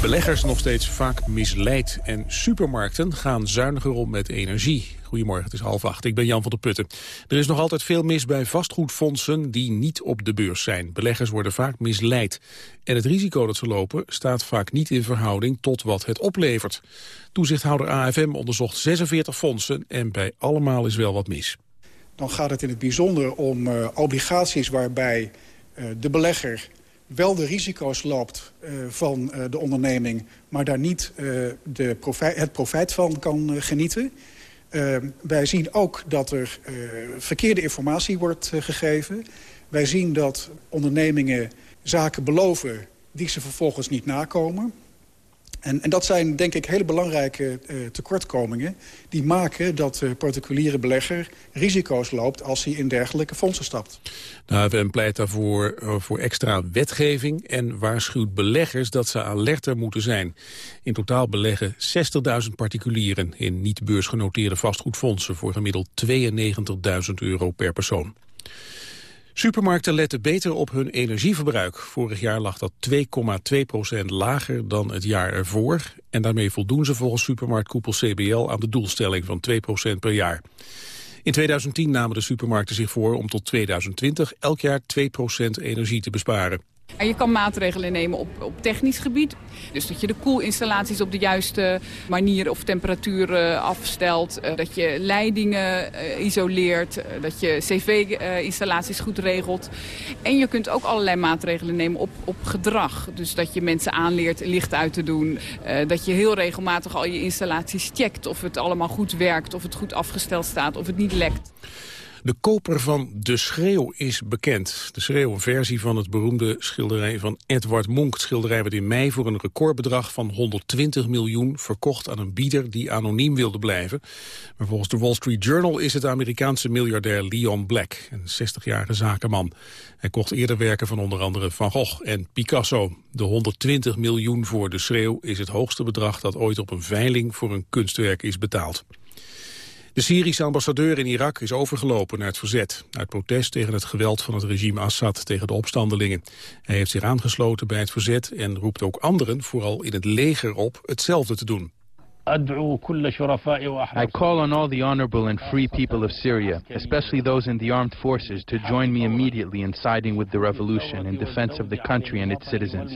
Beleggers nog steeds vaak misleid en supermarkten gaan zuiniger om met energie. Goedemorgen, het is half acht. Ik ben Jan van der Putten. Er is nog altijd veel mis bij vastgoedfondsen die niet op de beurs zijn. Beleggers worden vaak misleid. En het risico dat ze lopen staat vaak niet in verhouding tot wat het oplevert. Toezichthouder AFM onderzocht 46 fondsen en bij allemaal is wel wat mis. Dan gaat het in het bijzonder om uh, obligaties waarbij uh, de belegger wel de risico's loopt uh, van uh, de onderneming... maar daar niet uh, de het profijt van kan genieten. wij zien ook dat er verkeerde informatie wordt gegeven. Wij zien dat ondernemingen zaken beloven die ze vervolgens niet nakomen. En, en, dat zijn denk ik hele belangrijke uh, tekortkomingen... die maken dat de particuliere belegger risico's loopt... als hij in dergelijke fondsen stapt. De AFM pleit daarvoor uh, voor extra wetgeving... en waarschuwt beleggers dat ze alerter moeten zijn. In totaal beleggen 60.000 particulieren... in niet beursgenoteerde vastgoedfondsen... voor gemiddeld 92.000 euro per persoon. Supermarkten letten beter op hun energieverbruik. Vorig jaar lag dat 2,2% lager dan het jaar ervoor. En daarmee voldoen ze volgens supermarktkoepel CBL aan de doelstelling van 2% per jaar. In 2010 namen de supermarkten zich voor om tot 2020 elk jaar 2% energie te besparen. Je kan maatregelen nemen op, op technisch gebied. Dus dat je de koelinstallaties op de juiste manier of temperatuur uh, afstelt. Uh, dat je leidingen uh, isoleert. dat je cv-installaties goed regelt. En je kunt ook allerlei maatregelen nemen op, op gedrag. Dus dat je mensen aanleert licht uit te doen. dat je heel regelmatig al je installaties checkt. Of het allemaal goed werkt. Of het goed afgesteld staat. Of het niet lekt. De koper van De Schreeuw is bekend. De Schreeuw, een versie van het beroemde schilderij van Edward Monk. Het schilderij werd in mei voor een recordbedrag van 120 miljoen verkocht aan een bieder die anoniem wilde blijven. Maar volgens de Wall Street Journal is het Amerikaanse miljardair Leon Black, een 60-jarige zakenman. Hij kocht eerder werken van onder andere Van Gogh en Picasso. De 120 miljoen voor De Schreeuw is het hoogste bedrag dat ooit op een veiling voor een kunstwerk is betaald. De Syrische ambassadeur in Irak is overgelopen naar het verzet... uit protest tegen het geweld van het regime Assad tegen de opstandelingen. Hij heeft zich aangesloten bij het verzet en roept ook anderen, vooral in het leger, op hetzelfde te doen. I call on all the honorable and free people of Syria, especially those in the armed forces, to join me immediately in siding with the revolution in defense of the country and its citizens.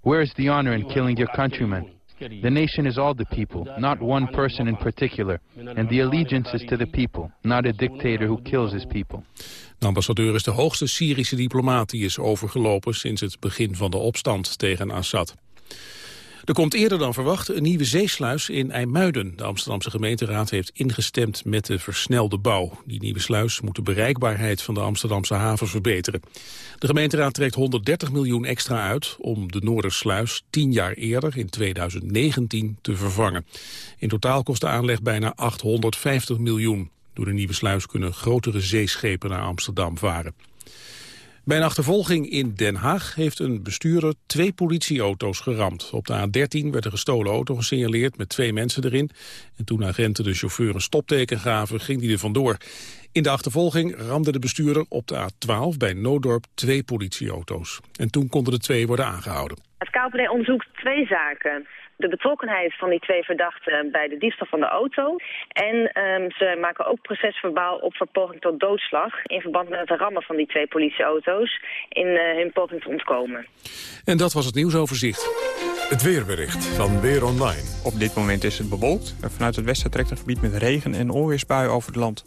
Where is the honor in killing your countrymen? The nation is all the people, not one person in particular. And the allegiance is to the people, not a dictator who kills his people. De ambassadeur is de hoogste Syrische diplomaat die is overgelopen sinds het begin van de opstand tegen Assad. Er komt eerder dan verwacht een nieuwe zeesluis in IJmuiden. De Amsterdamse gemeenteraad heeft ingestemd met de versnelde bouw. Die nieuwe sluis moet de bereikbaarheid van de Amsterdamse haven verbeteren. De gemeenteraad trekt 130 miljoen extra uit om de Noordersluis tien jaar eerder, in 2019, te vervangen. In totaal kost de aanleg bijna 850 miljoen. Door de nieuwe sluis kunnen grotere zeeschepen naar Amsterdam varen. Bij een achtervolging in Den Haag heeft een bestuurder twee politieauto's geramd. Op de A13 werd een gestolen auto gesignaleerd met twee mensen erin. En toen agenten de chauffeur een stopteken gaven, ging die er vandoor. In de achtervolging ramde de bestuurder op de A12 bij Noodorp twee politieauto's. En toen konden de twee worden aangehouden. Het KPD onderzoekt twee zaken de betrokkenheid van die twee verdachten bij de diefstal van de auto. En um, ze maken ook procesverbaal op voor poging tot doodslag... in verband met het rammen van die twee politieauto's in uh, hun poging te ontkomen. En dat was het nieuwsoverzicht. Het weerbericht van Weer Online. Op dit moment is het bewolkt. En vanuit het westen trekt een gebied met regen en onweersbuien over het land.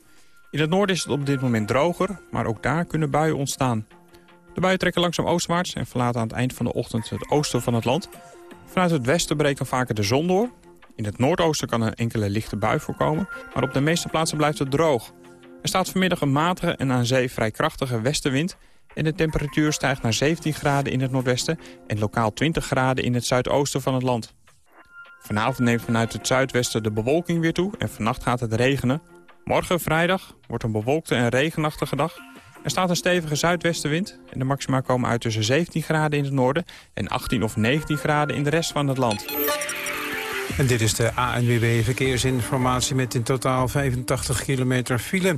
In het noorden is het op dit moment droger, maar ook daar kunnen buien ontstaan. De buien trekken langzaam oostwaarts en verlaten aan het eind van de ochtend het oosten van het land... Vanuit het westen breekt dan vaker de zon door. In het noordoosten kan een enkele lichte bui voorkomen, maar op de meeste plaatsen blijft het droog. Er staat vanmiddag een matige en aan zee vrij krachtige westenwind... en de temperatuur stijgt naar 17 graden in het noordwesten... en lokaal 20 graden in het zuidoosten van het land. Vanavond neemt vanuit het zuidwesten de bewolking weer toe en vannacht gaat het regenen. Morgen, vrijdag, wordt een bewolkte en regenachtige dag... Er staat een stevige zuidwestenwind en de maxima komen uit tussen 17 graden in het noorden en 18 of 19 graden in de rest van het land. En dit is de ANWB Verkeersinformatie met in totaal 85 kilometer file.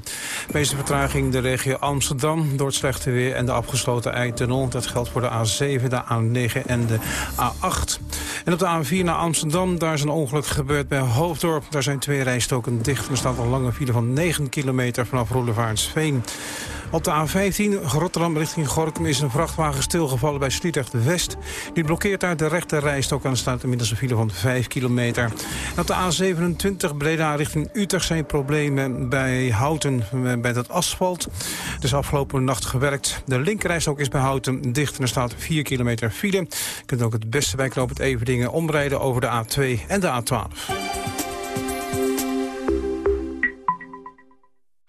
Meeste vertraging de regio Amsterdam door het slechte weer en de afgesloten eitunnel. Dat geldt voor de A7, de A9 en de A8. En op de A4 naar Amsterdam, daar is een ongeluk gebeurd bij Hoofddorp. Daar zijn twee rijstoken dicht. Er staat een lange file van 9 kilometer vanaf Roelevaartsveen. Op de A15 Rotterdam richting Gorkum is een vrachtwagen stilgevallen bij Sliedrecht West. Die blokkeert daar de rechte rijstok en staat inmiddels een file van 5 kilometer. Op de A27 Breda richting Utrecht zijn problemen bij Houten bij dat asfalt. Dus afgelopen nacht gewerkt. De linkerrijstok is bij Houten dicht en er staat 4 kilometer file. Je kunt ook het beste bij Knoop het Everdingen omrijden over de A2 en de A12.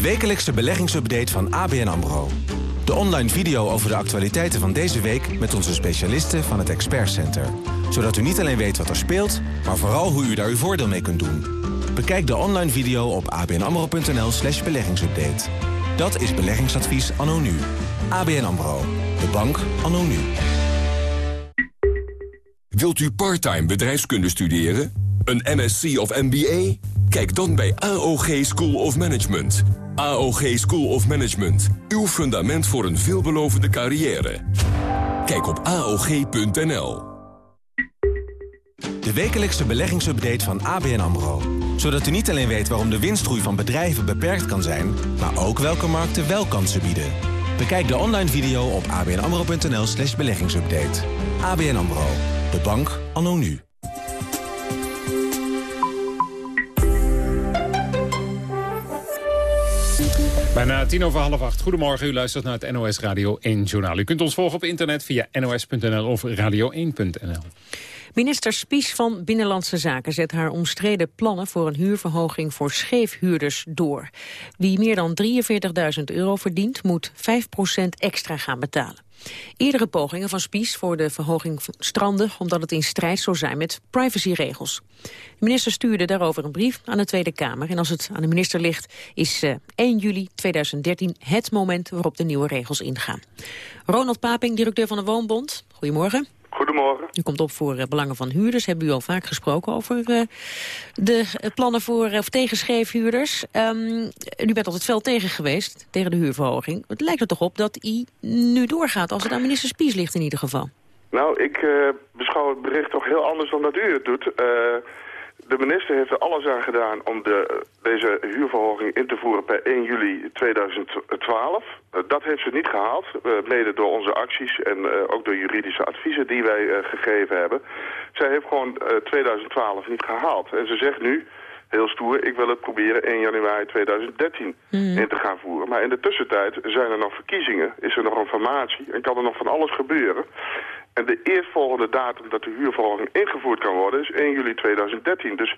Wekelijkse beleggingsupdate van ABN AMRO. De online video over de actualiteiten van deze week... met onze specialisten van het Expert Center. Zodat u niet alleen weet wat er speelt... maar vooral hoe u daar uw voordeel mee kunt doen. Bekijk de online video op abnamro.nl slash beleggingsupdate. Dat is beleggingsadvies anno nu. ABN AMRO. De bank anno nu. Wilt u parttime bedrijfskunde studeren? Een MSc of MBA? Kijk dan bij AOG School of Management. AOG School of Management. Uw fundament voor een veelbelovende carrière. Kijk op AOG.nl. De wekelijkse beleggingsupdate van ABN AMRO. Zodat u niet alleen weet waarom de winstgroei van bedrijven beperkt kan zijn... maar ook welke markten wel kansen bieden. Bekijk de online video op abnamro.nl slash beleggingsupdate. ABN AMRO. De bank anno nu. Bijna tien over half acht. Goedemorgen, u luistert naar het NOS Radio 1 Journaal. U kunt ons volgen op internet via nos.nl of radio1.nl. Minister Spies van Binnenlandse Zaken zet haar omstreden plannen voor een huurverhoging voor scheefhuurders door. Wie meer dan 43.000 euro verdient, moet 5% extra gaan betalen. Eerdere pogingen van Spies voor de verhoging stranden... omdat het in strijd zou zijn met privacyregels. De minister stuurde daarover een brief aan de Tweede Kamer. En als het aan de minister ligt, is 1 eh, juli 2013 het moment... waarop de nieuwe regels ingaan. Ronald Paping, directeur van de Woonbond. Goedemorgen. Goedemorgen. U komt op voor uh, belangen van huurders. Hebben u al vaak gesproken over uh, de plannen voor of tegen scheefhuurders. Um, u bent altijd fel tegen geweest, tegen de huurverhoging. Het lijkt er toch op dat hij nu doorgaat als het aan minister Spies ligt in ieder geval. Nou, ik beschouw het bericht toch heel anders dan dat u het doet de minister heeft er alles aan gedaan om de, deze huurverhoging in te voeren per 1 juli 2012. Uh, dat heeft ze niet gehaald, uh, mede door onze acties en uh, ook door juridische adviezen die wij gegeven hebben. Zij heeft gewoon 2012 niet gehaald. En ze zegt nu, heel stoer, ik wil het proberen 1 januari 2013 mm. in te gaan voeren. Maar in de tussentijd zijn er nog verkiezingen, is er nog een formatie en kan er nog van alles gebeuren. En de eerstvolgende datum dat de huurverhoging ingevoerd kan worden is 1 juli 2013. Dus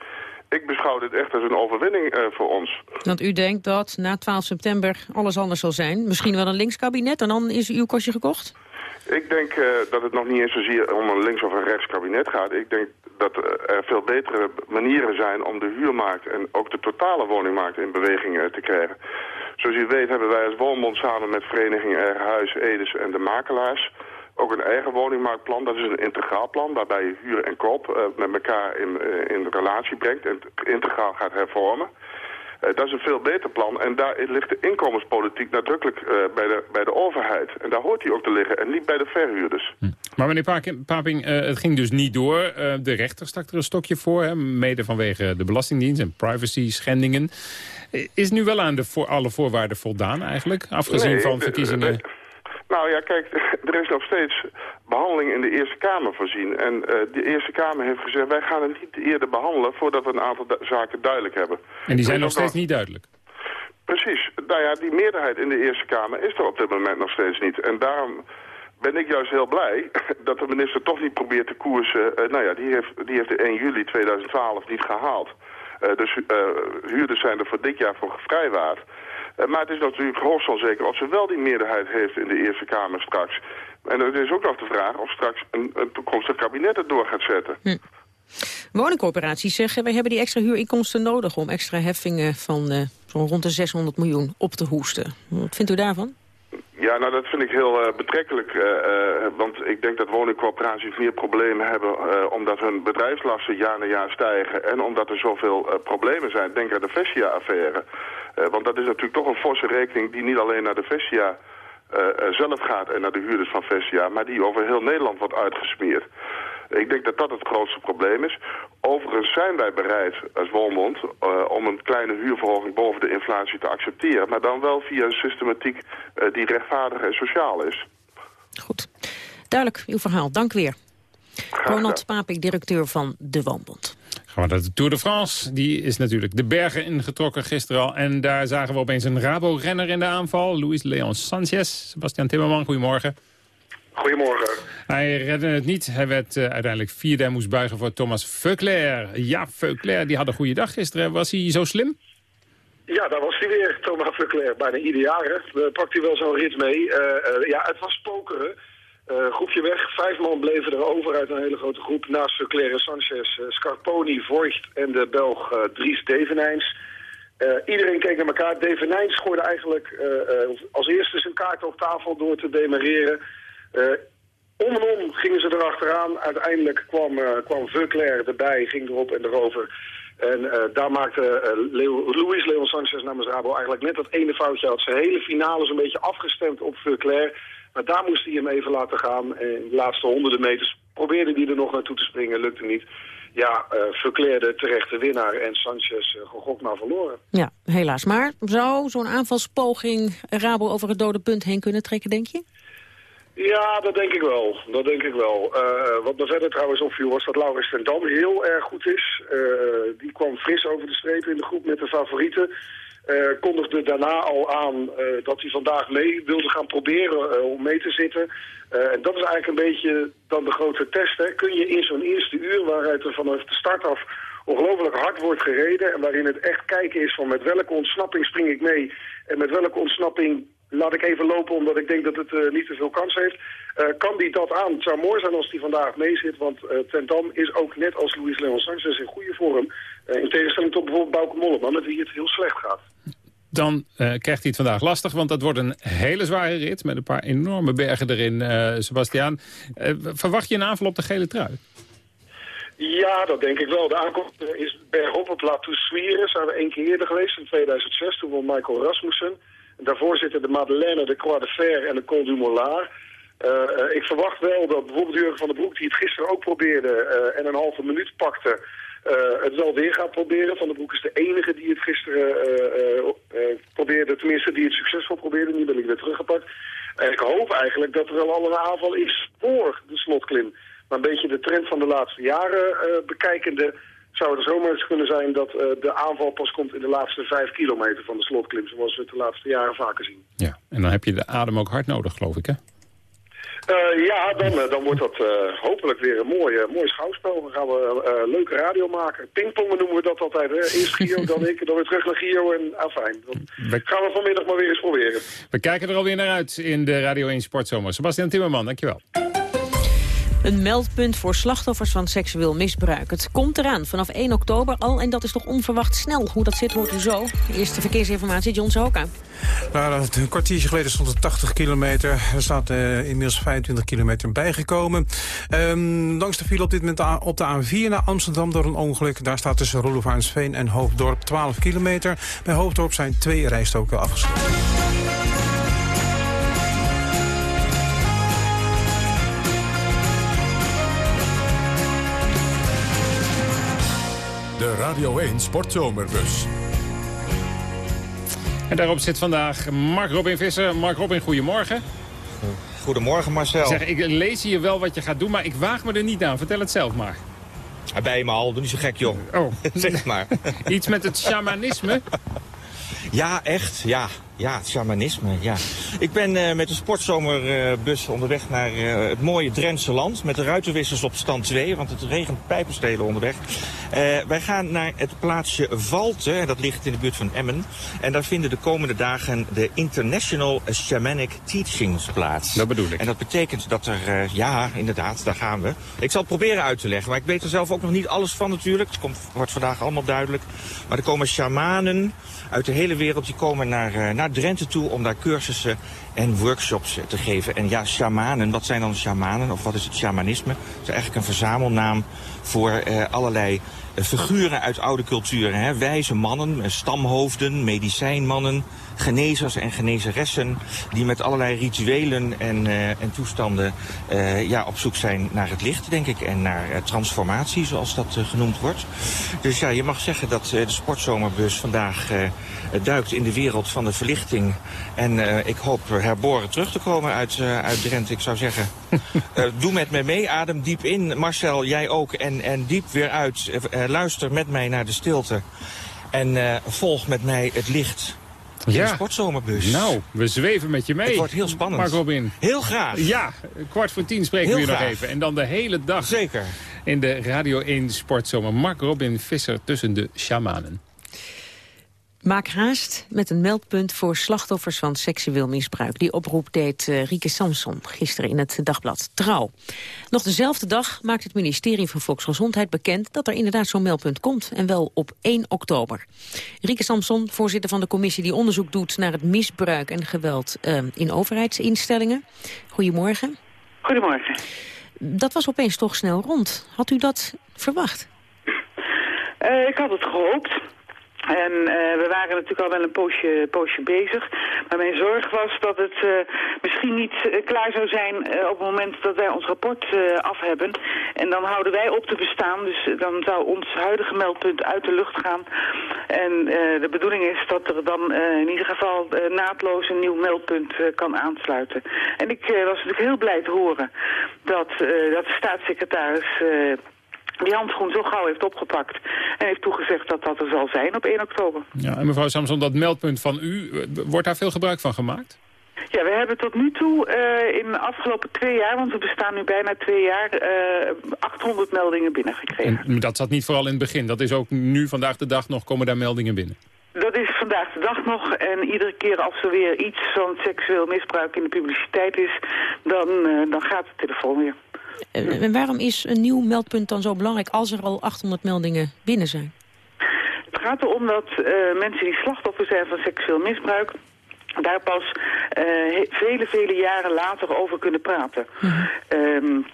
ik beschouw dit echt als een overwinning uh, voor ons. Want u denkt dat na 12 september alles anders zal zijn? Misschien wel een linkskabinet en dan is uw kostje gekocht? Ik denk uh, dat het nog niet eens zozeer om een links- of een rechtskabinet gaat. Ik denk dat uh, er veel betere manieren zijn om de huurmarkt en ook de totale woningmarkt in beweging te krijgen. Zoals u weet hebben wij als Woonbond samen met Vereniging Eigen Huis, Edes en de makelaars ook een eigen woningmarktplan. Dat is een integraal plan waarbij je huur en koop uh, met elkaar in, uh, in relatie brengt en integraal gaat hervormen. Uh, dat is een veel beter plan en daar ligt de inkomenspolitiek nadrukkelijk bij, de, bij de overheid. En daar hoort die ook te liggen en niet bij de verhuurders. Hm. Maar meneer Paping, het ging dus niet door. de rechter stak er een stokje voor, hè, mede vanwege de Belastingdienst en privacy schendingen. Is nu wel aan de voor, alle voorwaarden voldaan eigenlijk, afgezien nee, van verkiezingen? Nou ja, kijk, er is nog steeds behandeling in de Eerste Kamer voorzien. En uh, de Eerste Kamer heeft gezegd, wij gaan het niet eerder behandelen voordat we een aantal zaken duidelijk hebben. En die zijn nog steeds niet duidelijk? Precies. Nou ja, die meerderheid in de Eerste Kamer is er op dit moment nog steeds niet. En daarom ben ik juist heel blij dat de minister toch niet probeert te koersen. Uh, nou ja, die heeft, die heeft de 1 juli 2012 niet gehaald. Uh, dus huurders zijn er voor dit jaar voor gevrijwaard. Uh, maar het is natuurlijk hoogst onzeker of ze wel die meerderheid heeft in de Eerste Kamer straks. En het is ook nog de vraag of straks een, een toekomstig kabinet het door gaat zetten. Hm. Woningcorporaties zeggen, wij hebben die extra huurinkomsten nodig... om extra heffingen van uh, zo'n rond de 600 miljoen op te hoesten. Wat vindt u daarvan? Ja, nou dat vind ik heel uh, betrekkelijk, uh, uh, want ik denk dat woningcorporaties meer problemen hebben omdat hun bedrijfslasten jaar na jaar stijgen en omdat er zoveel problemen zijn. Denk aan de Vestia-affaire. want dat is natuurlijk toch een forse rekening die niet alleen naar de Vestia zelf gaat en naar de huurders van Vestia, maar die over heel Nederland wordt uitgesmeerd. Ik denk dat dat het grootste probleem is. Overigens zijn wij bereid als Woonbond uh, om een kleine huurverhoging boven de inflatie te accepteren. Maar dan wel via een systematiek uh, die rechtvaardig en sociaal is. Goed. Duidelijk, uw verhaal. Dank weer. Ronald Papik, directeur van de Woonbond. Gaan we naar de Tour de France. Die is natuurlijk de bergen ingetrokken gisteren al. En daar zagen we opeens een Rabo-renner in de aanval. Luis Leon Sanchez. Sebastian Timmerman, goedemorgen. Goedemorgen. Hij redde het niet. Hij werd uh, uiteindelijk vierde en moest buigen voor Thomas Veuclair. Ja, Veuclair, die had een goede dag gisteren. Was hij zo slim? Ja, daar was hij weer, Thomas Veuclair. Bijna ieder jaar hè. pakt hij wel zo'n rit mee. Uh, uh, ja, het was pokeren. groepje weg. Vijf man bleven er over uit een hele grote groep. Naast Veuclair en Sanchez, Scarponi, Voigt en de Belg Dries Devenijns. iedereen keek naar elkaar. Devenijns gooide eigenlijk als eerste zijn kaart op tafel door te demareren. Uh, om en om gingen ze erachteraan. Uiteindelijk kwam, uh, kwam erbij, ging erop en erover. En uh, daar maakte Leo, Luis Leon Sanchez namens Rabo eigenlijk net dat ene foutje. Had zijn hele finale een beetje afgestemd op Veuclair. Maar daar moest hij hem even laten gaan. En de laatste honderden meters probeerde hij er nog naartoe te springen. Lukte niet. Ja, uh, de terechte winnaar en Sanchez uh, gegokt verloren. Ja, helaas. Maar zou zo'n aanvalspoging Rabo over het dode punt heen kunnen trekken, denk je? Ja, dat denk ik wel. Dat denk ik wel. Uh, wat me verder trouwens opviel was dat Laurens ten heel erg goed is. Uh, die kwam fris over de streep in de groep met de favorieten. Uh, kondigde daarna al aan dat hij vandaag mee wilde gaan proberen om mee te zitten. en dat is eigenlijk een beetje dan de grote test. Hè. Kun je in zo'n eerste uur, waaruit er vanaf de start af ongelooflijk hard wordt gereden... en waarin het echt kijken is van met welke ontsnapping spring ik mee... en met welke ontsnapping laat ik even lopen omdat ik denk dat het uh, niet te veel kans heeft. Uh, kan die dat aan? Het zou mooi zijn als die vandaag mee zit, want uh, Ten Dam is ook net als Luis Leon Sanchez in goede vorm. in tegenstelling tot bijvoorbeeld Bauke Mollema, met wie het heel slecht gaat. dan eh, krijgt hij het vandaag lastig. Want dat wordt een hele zware rit met een paar enorme bergen erin, eh Sebastiaan. Eh, verwacht je een aanval op de gele trui? Ja, dat denk ik wel. De aankomst is bergop op La Toussuire. Zijn we één keer eerder geweest, in 2006. Toen won Michael Rasmussen. Daarvoor zitten de Madeleine, de Croix de Fer en de Col du Mollard. Uh, uh, ik verwacht wel dat bijvoorbeeld Jurgen van der Broek, die het gisteren ook probeerde uh, en een halve minuut pakte, het wel weer gaat proberen. Van der Broek is de enige die het gisteren probeerde, tenminste die het succesvol probeerde. Nu ben ik weer teruggepakt. En ik hoop eigenlijk dat er wel al een aanval is voor de slotklim. Maar een beetje de trend van de laatste jaren bekijkende zou er zomaar eens kunnen zijn dat uh, de aanval pas komt in de laatste vijf kilometer van de slotklim, zoals we het de laatste jaren vaker zien. Ja, en dan heb je de adem ook hard nodig, geloof ik, hè? Uh, ja, dan, uh, dan wordt dat hopelijk weer een mooi, mooi schouwspel. Dan gaan we leuke radio maken. Pingpongen noemen we dat altijd, hè? Eerst Gio, dan ik, dan weer terug naar Gio en afijn. Dat gaan we vanmiddag maar weer eens proberen. We kijken er alweer naar uit in de Radio 1 Sportzomer. Sebastian Timmerman, dankjewel. Een meldpunt voor slachtoffers van seksueel misbruik. Het komt eraan vanaf 1 oktober al en dat is toch onverwacht snel. Hoe dat zit hoort u zo. Eerste verkeersinformatie, John Sohoka. Nou, een kwartiertje geleden stond het 80 kilometer. Er staat uh, inmiddels 25 kilometer bijgekomen. Um, langs de file op dit moment op de A4 naar Amsterdam door een ongeluk. Daar staat tussen Roelofaansveen en Hoofddorp 12 kilometer. Bij Hoofddorp zijn twee rijstoken afgesloten. Radio 1 Sportzomerbus. En daarop zit vandaag Mark Robin Visser. Mark Robin, goedemorgen. Goedemorgen Marcel. Zeg, ik lees hier wel wat je gaat doen, maar ik waag me er niet aan. Vertel het zelf maar. Bij je me al, doe niet zo gek joh. Oh. zeg het maar. Iets met het shamanisme? Ja, echt. Ja, ja, het shamanisme, ja. Ik ben uh, met de sportzomerbus uh, onderweg naar uh, het mooie Drentse land. Met de ruitenwissers op stand 2, want het regent pijpenstelen onderweg. wij gaan naar het plaatsje Valte, en dat ligt in de buurt van Emmen. En daar vinden de komende dagen de International Shamanic Teachings plaats. Dat bedoel ik. En dat betekent dat er, ja, inderdaad, daar gaan we. Ik zal het proberen uit te leggen, maar ik weet er zelf ook nog niet alles van natuurlijk. Het komt, wordt vandaag allemaal duidelijk. Maar er komen shamanen uit de hele wereld, die komen naar, naar Drenthe toe om daar cursussen en workshops te geven. En ja, shamanen, wat zijn dan shamanen of wat is het shamanisme? Het is eigenlijk een verzamelnaam voor uh, allerlei figuren uit oude culturen. Hè? Wijze mannen, stamhoofden, medicijnmannen, genezers en genezeressen... die met allerlei rituelen en, uh, en toestanden ja, op zoek zijn naar het licht, denk ik. En naar transformatie, zoals dat genoemd wordt. Dus ja, je mag zeggen dat de sportzomerbus vandaag duikt in de wereld van de verlichting. En ik hoop herboren terug te komen uit, uit Drenthe. Ik zou zeggen, doe met me mee, adem diep in. Marcel, jij ook. En, en diep weer uit. Uh, luister met mij naar de stilte. En uh, volg met mij het licht. Ja. De sportzomerbus. Nou, we zweven met je mee. Het wordt heel spannend. Mark Robin. Heel graag. Ja, kwart voor tien spreken heel we je nog even. En dan de hele dag. Zeker. In de Radio 1 Sportzomer. Mark Robin Visser tussen de shamanen. Maak haast met een meldpunt voor slachtoffers van seksueel misbruik. Die oproep deed uh, Rieke Samson gisteren in het dagblad Trouw. Nog dezelfde dag maakt het ministerie van Volksgezondheid bekend... dat er inderdaad zo'n meldpunt komt, en wel op 1 oktober. Rieke Samson, voorzitter van de commissie die onderzoek doet... naar het misbruik en geweld uh, in overheidsinstellingen. Goedemorgen. Goedemorgen. Dat was opeens toch snel rond. Had u dat verwacht? Uh, ik had het gehoopt. En uh, we waren natuurlijk al wel een poosje, poosje bezig. Maar mijn zorg was dat het uh, misschien niet uh, klaar zou zijn op het moment dat wij ons rapport af hebben. En dan houden wij op te bestaan. Dus dan zou ons huidige meldpunt uit de lucht gaan. En de bedoeling is dat er dan in ieder geval naadloos een nieuw meldpunt kan aansluiten. En ik was natuurlijk heel blij te horen dat, dat de staatssecretaris die handschoen zo gauw heeft opgepakt en heeft toegezegd dat dat er zal zijn op 1 oktober. Ja, en mevrouw Samson, dat meldpunt van u, wordt daar veel gebruik van gemaakt? Ja, we hebben tot nu toe uh, in de afgelopen twee jaar, want we bestaan nu bijna twee jaar, uh, 800 meldingen binnengekregen. En dat zat niet vooral in het begin, dat is ook nu vandaag de dag nog, komen daar meldingen binnen? Dat is vandaag de dag nog en iedere keer als er weer iets van seksueel misbruik in de publiciteit is, dan, uh, dan gaat de telefoon weer. En waarom is een nieuw meldpunt dan zo belangrijk als er al 800 meldingen binnen zijn? Het gaat erom dat uh, mensen die slachtoffer zijn van seksueel misbruik daar pas uh, vele, vele jaren later over kunnen praten. Mm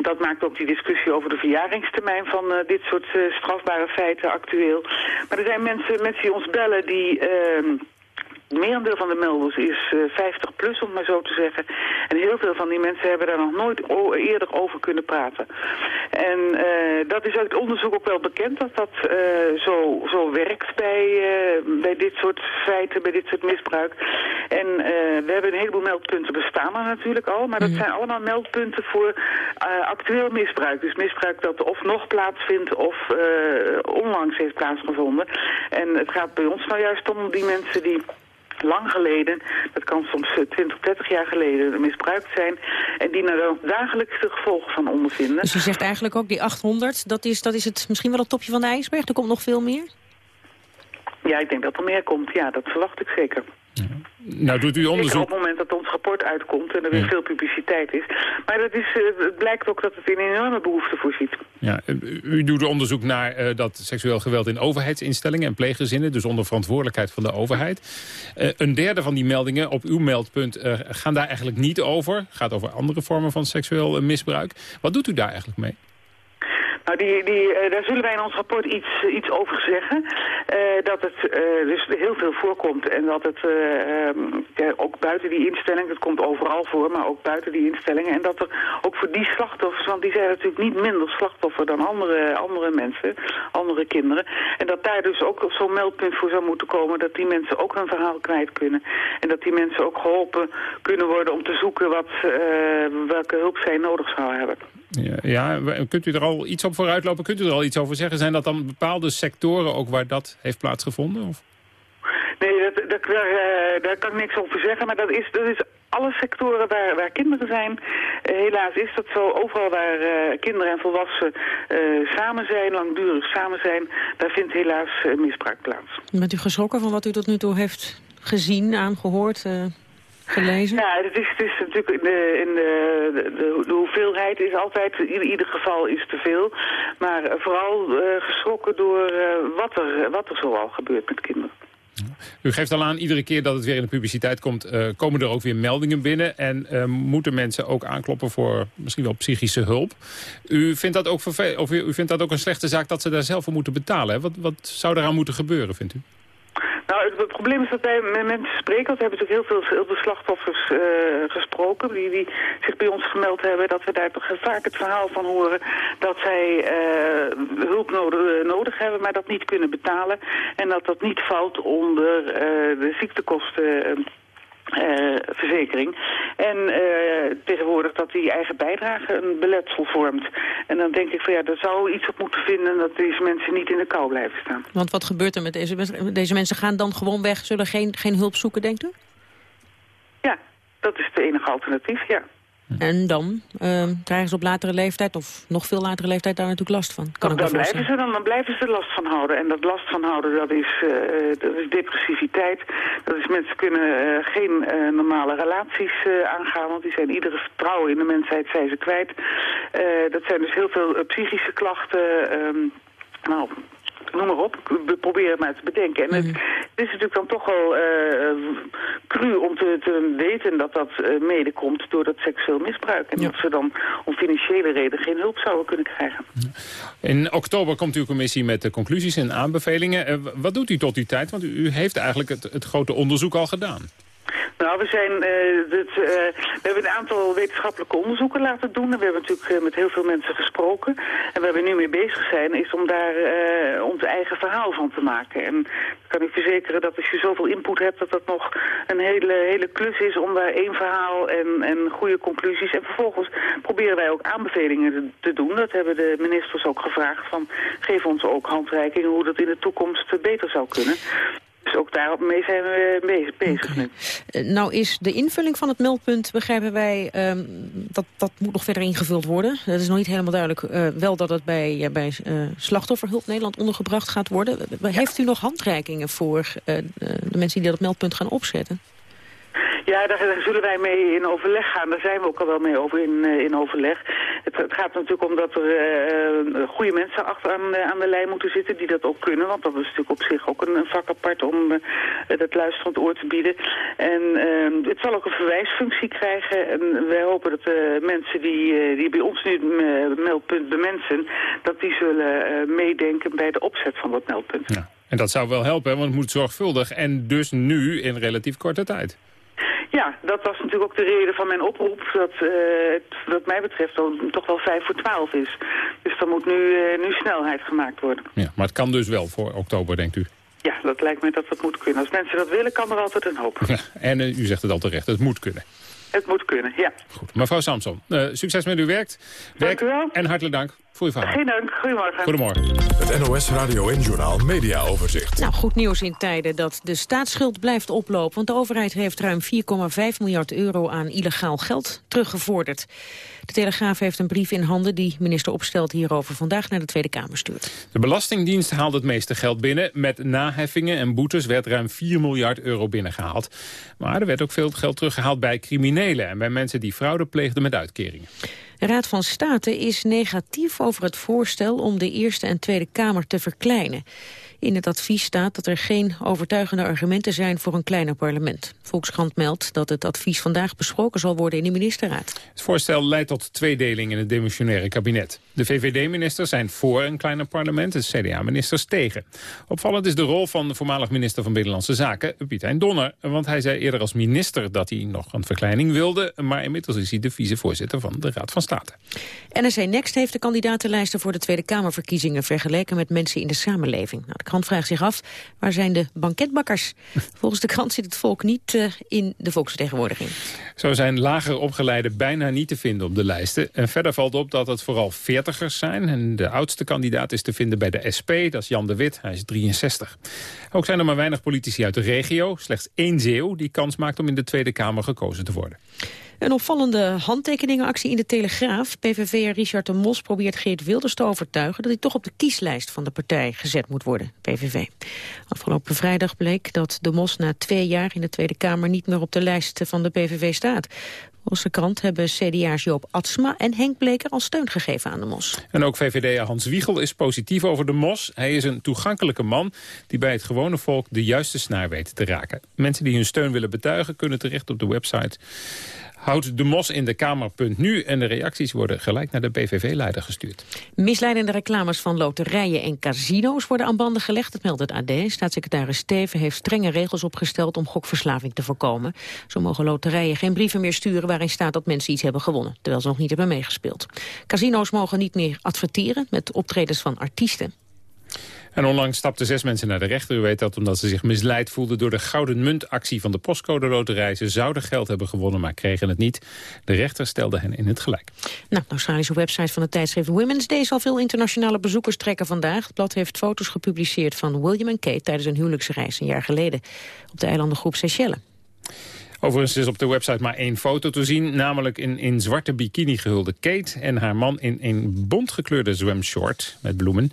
dat maakt ook die discussie over de verjaringstermijn van uh, dit soort strafbare feiten actueel. Maar er zijn mensen, mensen die ons bellen die... Merendeel van de melders is uh, 50 plus, om het maar zo te zeggen. En heel veel van die mensen hebben daar nog nooit eerder over kunnen praten. En uh, dat is uit onderzoek ook wel bekend, dat dat uh, zo, zo werkt bij, bij dit soort feiten, bij dit soort misbruik. En we hebben een heleboel meldpunten bestaan er natuurlijk al, maar dat zijn allemaal meldpunten voor actueel misbruik. Dus misbruik dat of nog plaatsvindt of onlangs heeft plaatsgevonden. En het gaat bij ons nou juist om die mensen die lang geleden, dat kan soms 20, 30 jaar geleden, misbruikt zijn. En die er ook dagelijks de gevolgen van ondervinden. Dus je zegt eigenlijk ook die 800, dat is, dat is het misschien wel het topje van de ijsberg? Er komt nog veel meer? Ja, ik denk dat er meer komt. Ja, dat verwacht ik zeker. Nou doet u onderzoek... op het moment dat ons rapport uitkomt en er weer ja. veel publiciteit is. Maar dat is, uh, het blijkt ook dat het in een enorme behoefte voorziet. Ja, u doet onderzoek naar uh, dat seksueel geweld in overheidsinstellingen en pleeggezinnen. Dus onder verantwoordelijkheid van de overheid. Uh, een derde van die meldingen op uw meldpunt gaan daar eigenlijk niet over. Gaat over andere vormen van seksueel misbruik. Wat doet u daar eigenlijk mee? Nou, die, die, uh, daar zullen wij in ons rapport iets, iets over zeggen. Uh, dat het uh, dus heel veel voorkomt en dat het ja, ook buiten die instelling, het komt overal voor, maar ook buiten die instellingen. En dat er ook voor die slachtoffers, want die zijn natuurlijk niet minder slachtoffer dan andere, andere mensen, andere kinderen. En dat daar dus ook zo'n meldpunt voor zou moeten komen dat die mensen ook hun verhaal kwijt kunnen. En dat die mensen ook geholpen kunnen worden om te zoeken wat, welke hulp zij nodig zouden hebben. Ja, ja, kunt u er al iets op vooruitlopen? Kunt u er al iets over zeggen? Zijn dat dan bepaalde sectoren ook waar dat heeft plaatsgevonden? Of? Nee, dat, dat, daar, uh, daar kan ik niks over zeggen. Maar dat is, dat is alle sectoren waar, waar kinderen zijn. Uh, helaas is dat zo. Overal waar uh, kinderen en volwassenen samen zijn, langdurig samen zijn... daar vindt helaas misbruik plaats. Bent u geschrokken van wat u tot nu toe heeft gezien, aangehoord gelezen? Ja, het is, het is natuurlijk in, de, in de, de, de, hoeveelheid is altijd, in ieder geval is te veel. Maar vooral uh, geschrokken door uh, wat, er, wat er zoal gebeurt met kinderen. U geeft al aan, iedere keer dat het weer in de publiciteit komt... Uh, komen er ook weer meldingen binnen... en uh, moeten mensen ook aankloppen voor misschien wel psychische hulp. U vindt dat ook, of u, u vindt dat ook een slechte zaak dat ze daar zelf voor moeten betalen. Hè? Wat, wat zou eraan moeten gebeuren, vindt u? Nou, het, probleem is dat wij met mensen spreken. Want we hebben natuurlijk heel veel, heel veel slachtoffers uh, gesproken. Die, die zich bij ons gemeld hebben. Dat we daar toch vaak het verhaal van horen. Dat zij uh, hulp nodig, nodig, hebben, maar dat niet kunnen betalen. En dat dat niet valt onder de ziektekosten uh, verzekering. En uh, tegenwoordig dat die eigen bijdrage een beletsel vormt. En dan denk ik van ja, daar zou iets op moeten vinden dat deze mensen niet in de kou blijven staan. Want wat gebeurt er met deze mensen? Deze mensen gaan dan gewoon weg, zullen geen, geen hulp zoeken, denkt u? Ja, dat is het enige alternatief, ja. En dan uh, krijgen ze op latere leeftijd, of nog veel latere leeftijd, daar natuurlijk last van. Kan dan, blijven ze, dan, dan blijven ze last van houden. En dat last van houden, dat is, uh, dat is depressiviteit. Dat is mensen kunnen uh, geen uh, normale relaties aangaan, want die zijn iedere vertrouwen in de mensheid zijn ze kwijt. dat zijn dus heel veel psychische klachten. Ehm, nou, noem maar op. We proberen het maar te bedenken. En het, het, is natuurlijk dan toch wel uh, cru om te, te, weten dat dat uh, mede komt door dat seksueel misbruik. En ja. dat ze dan om financiële reden geen hulp zouden kunnen krijgen. In oktober komt uw commissie met de conclusies en aanbevelingen. Uh, wat doet u tot die tijd? Want u, u heeft eigenlijk het, het grote onderzoek al gedaan. Nou, we, zijn, uh, het, uh, we hebben een aantal wetenschappelijke onderzoeken laten doen. En we hebben natuurlijk uh, met heel veel mensen gesproken. En waar we nu mee bezig zijn, is om daar ons eigen verhaal van te maken. En ik kan u verzekeren dat als je zoveel input hebt, dat dat nog een hele, hele klus is om daar één verhaal en, en goede conclusies. En vervolgens proberen wij ook aanbevelingen te doen. Dat hebben de ministers ook gevraagd van geef ons ook handreikingen hoe dat in de toekomst beter zou kunnen. Dus ook daarmee zijn we bezig, bezig nu. Uh, nou is de invulling van het meldpunt, begrijpen wij, um, dat, dat moet nog verder ingevuld worden. Dat is nog niet helemaal duidelijk. Uh, wel dat het bij, uh, bij Slachtofferhulp Nederland ondergebracht gaat worden. Heeft u nog handreikingen voor de mensen die dat meldpunt gaan opzetten? Ja, daar, zullen wij mee in overleg gaan. Daar zijn we ook al wel mee over in, uh, in overleg. Het, gaat natuurlijk om dat er uh, goede mensen achter aan, de lijn moeten zitten die dat ook kunnen. Want dat is natuurlijk op zich ook een, vak apart om dat luisterend oor te bieden. En het zal ook een verwijsfunctie krijgen. En wij hopen dat de mensen die, die bij ons nu het meldpunt bemensen... dat die zullen meedenken bij de opzet van dat meldpunt. Ja. En dat zou wel helpen, want het moet zorgvuldig en dus nu in relatief korte tijd. Ja, dat was natuurlijk ook de reden van mijn oproep, dat uh, wat mij betreft toch wel vijf voor twaalf is. Dus dan moet nu, uh, nu snelheid gemaakt worden. Ja, maar het kan dus wel voor oktober, denkt u? Ja, dat lijkt mij dat dat moet kunnen. Als mensen dat willen, kan er altijd een hoop. Ja, en uh, u zegt het al terecht, het moet kunnen. Het moet kunnen, ja. Goed. Mevrouw Samson, succes met uw werk. Dank u wel. En hartelijk dank voor uw verhaal. Geen dank. Goedemorgen. Goedemorgen. Het NOS Radio en Journaal Media Overzicht. Nou, goed nieuws in tijden dat de staatsschuld blijft oplopen. Want de overheid heeft ruim 4,5 miljard euro aan illegaal geld teruggevorderd. De Telegraaf heeft een brief in handen die minister Opstelt hierover vandaag naar de Tweede Kamer stuurt. De Belastingdienst haalt het meeste geld binnen. Met naheffingen en boetes werd ruim 4 miljard euro binnengehaald. Maar er werd ook veel geld teruggehaald bij criminelen... en bij mensen die fraude pleegden met uitkeringen. De Raad van State is negatief over het voorstel om de Eerste en Tweede Kamer te verkleinen. In het advies staat dat er geen overtuigende argumenten zijn voor een kleiner parlement. Volkskrant meldt dat het advies vandaag besproken zal worden in de ministerraad. Het voorstel leidt tot tweedeling in het demissionaire kabinet. De VVD-ministers zijn voor een kleiner parlement, de CDA-ministers tegen. Opvallend is de rol van de voormalig minister van Binnenlandse Zaken, Pietijn Donner. Want hij zei eerder als minister dat hij nog een verkleining wilde... maar inmiddels is hij de vicevoorzitter van de Raad van State. NRC Next heeft de kandidatenlijsten voor de Tweede Kamerverkiezingen... vergeleken met mensen in de samenleving. Nou, de krant vraagt zich af, waar zijn de banketbakkers? Volgens de krant zit het volk niet uh, in de volksvertegenwoordiging. Zo zijn lager opgeleiden bijna niet te vinden op de lijsten. En verder valt op dat het vooral zijn. En de oudste kandidaat is te vinden bij de SP, dat is Jan de Wit, hij is 63. Ook zijn er maar weinig politici uit de regio. Slechts één Zeeuw die kans maakt om in de Tweede Kamer gekozen te worden. Een opvallende handtekeningenactie in de Telegraaf. PVV'er Richard de Mos probeert Geert Wilders te overtuigen... dat hij toch op de kieslijst van de partij gezet moet worden, PVV. Afgelopen vrijdag bleek dat de Mos na twee jaar in de Tweede Kamer... niet meer op de lijst van de PVV staat. Volgens de krant hebben CDA's Joop Atsma en Henk Bleker al steun gegeven aan de Mos. En ook VVD'er Hans Wiegel is positief over de Mos. Hij is een toegankelijke man die bij het gewone volk de juiste snaar weet te raken. Mensen die hun steun willen betuigen kunnen terecht op de website Houd de mos in de Kamer.nu en de reacties worden gelijk naar de PVV-leider gestuurd. Misleidende reclames van loterijen en casino's worden aan banden gelegd. Dat meldt het AD. Staatssecretaris Steven heeft strenge regels opgesteld om gokverslaving te voorkomen. Zo mogen loterijen geen brieven meer sturen waarin staat dat mensen iets hebben gewonnen, terwijl ze nog niet hebben meegespeeld. Casino's mogen niet meer adverteren met optredens van artiesten. En onlangs stapten zes mensen naar de rechter. U weet dat omdat ze zich misleid voelden door de gouden muntactie van de postcode loterij. Ze zouden geld hebben gewonnen, maar kregen het niet. De rechter stelde hen in het gelijk. Nou, de Australische website van het tijdschrift Women's Day zal veel internationale bezoekers trekken vandaag. Het blad heeft foto's gepubliceerd van William en Kate tijdens een huwelijksreis een jaar geleden op de eilandengroep Seychelles. Overigens is op de website maar één foto te zien. Namelijk in, in zwarte bikini gehulde Kate en haar man in een bontgekleurde zwemshort met bloemen.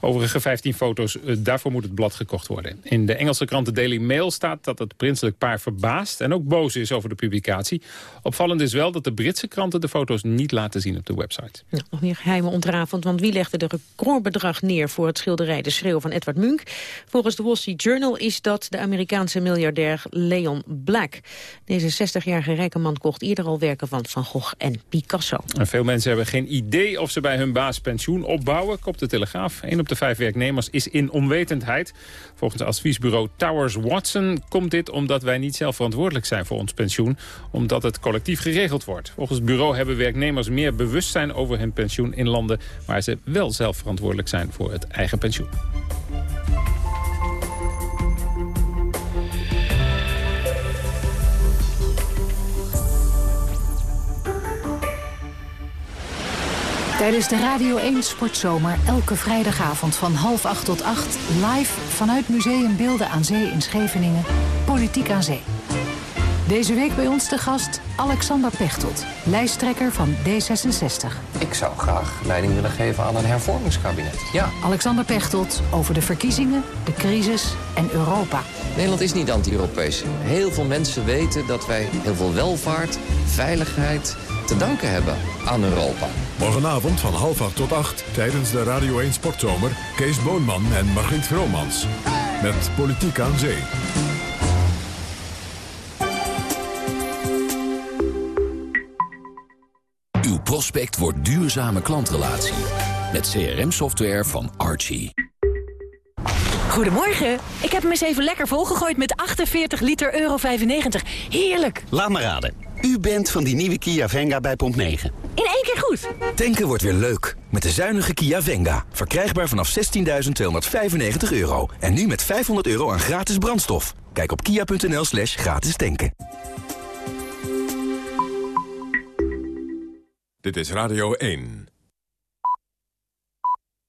Overige 15 foto's, eh, daarvoor moet het blad gekocht worden. In de Engelse krant The Daily Mail staat dat het prinselijk paar verbaasd en ook boos is over de publicatie. Opvallend is wel dat de Britse kranten de foto's niet laten zien op de website. Nog meer geheimen ontrafend, want wie legde de recordbedrag neer voor het schilderij De Schreeuw van Edward Munch? Volgens de Wall Street Journal is dat de Amerikaanse miljardair Leon Black. Deze 60-jarige rijke man kocht eerder al werken van Van Gogh en Picasso. En veel mensen hebben geen idee of ze bij hun baas pensioen opbouwen. Kopt de Telegraaf. Een op de vijf werknemers is in onwetendheid. Volgens adviesbureau Towers Watson komt dit omdat wij niet zelf verantwoordelijk zijn voor ons pensioen. Omdat het collectief geregeld wordt. Volgens het bureau hebben werknemers meer bewustzijn over hun pensioen in landen waar ze wel zelf verantwoordelijk zijn voor het eigen pensioen. Tijdens de Radio 1 Sportzomer elke vrijdagavond van half acht tot acht... live vanuit Museum Beelden aan Zee in Scheveningen, Politiek aan Zee. Deze week bij ons de gast Alexander Pechtold, lijsttrekker van D66. Ik zou graag leiding willen geven aan een hervormingskabinet. Ja. Alexander Pechtold over de verkiezingen, de crisis en Europa. Nederland is niet anti-Europees. Heel veel mensen weten dat wij heel veel welvaart, veiligheid te danken hebben aan Europa. Morgenavond van half acht tot acht tijdens de Radio 1 Sportzomer... Kees Boonman en Margriet Vromans. Met Politiek aan Zee. Uw prospect wordt duurzame klantrelatie. Met CRM-software van Archie. Goedemorgen. Ik heb hem eens even lekker volgegooid met 48 liter euro 95. Heerlijk. Laat me raden. U bent van die nieuwe Kia Venga bij Pomp 9. In één keer goed. Tanken wordt weer leuk. Met de zuinige Kia Venga. Verkrijgbaar vanaf 16.295 euro. En nu met 500 euro aan gratis brandstof. Kijk op kia.nl slash gratis tanken. Dit is Radio 1.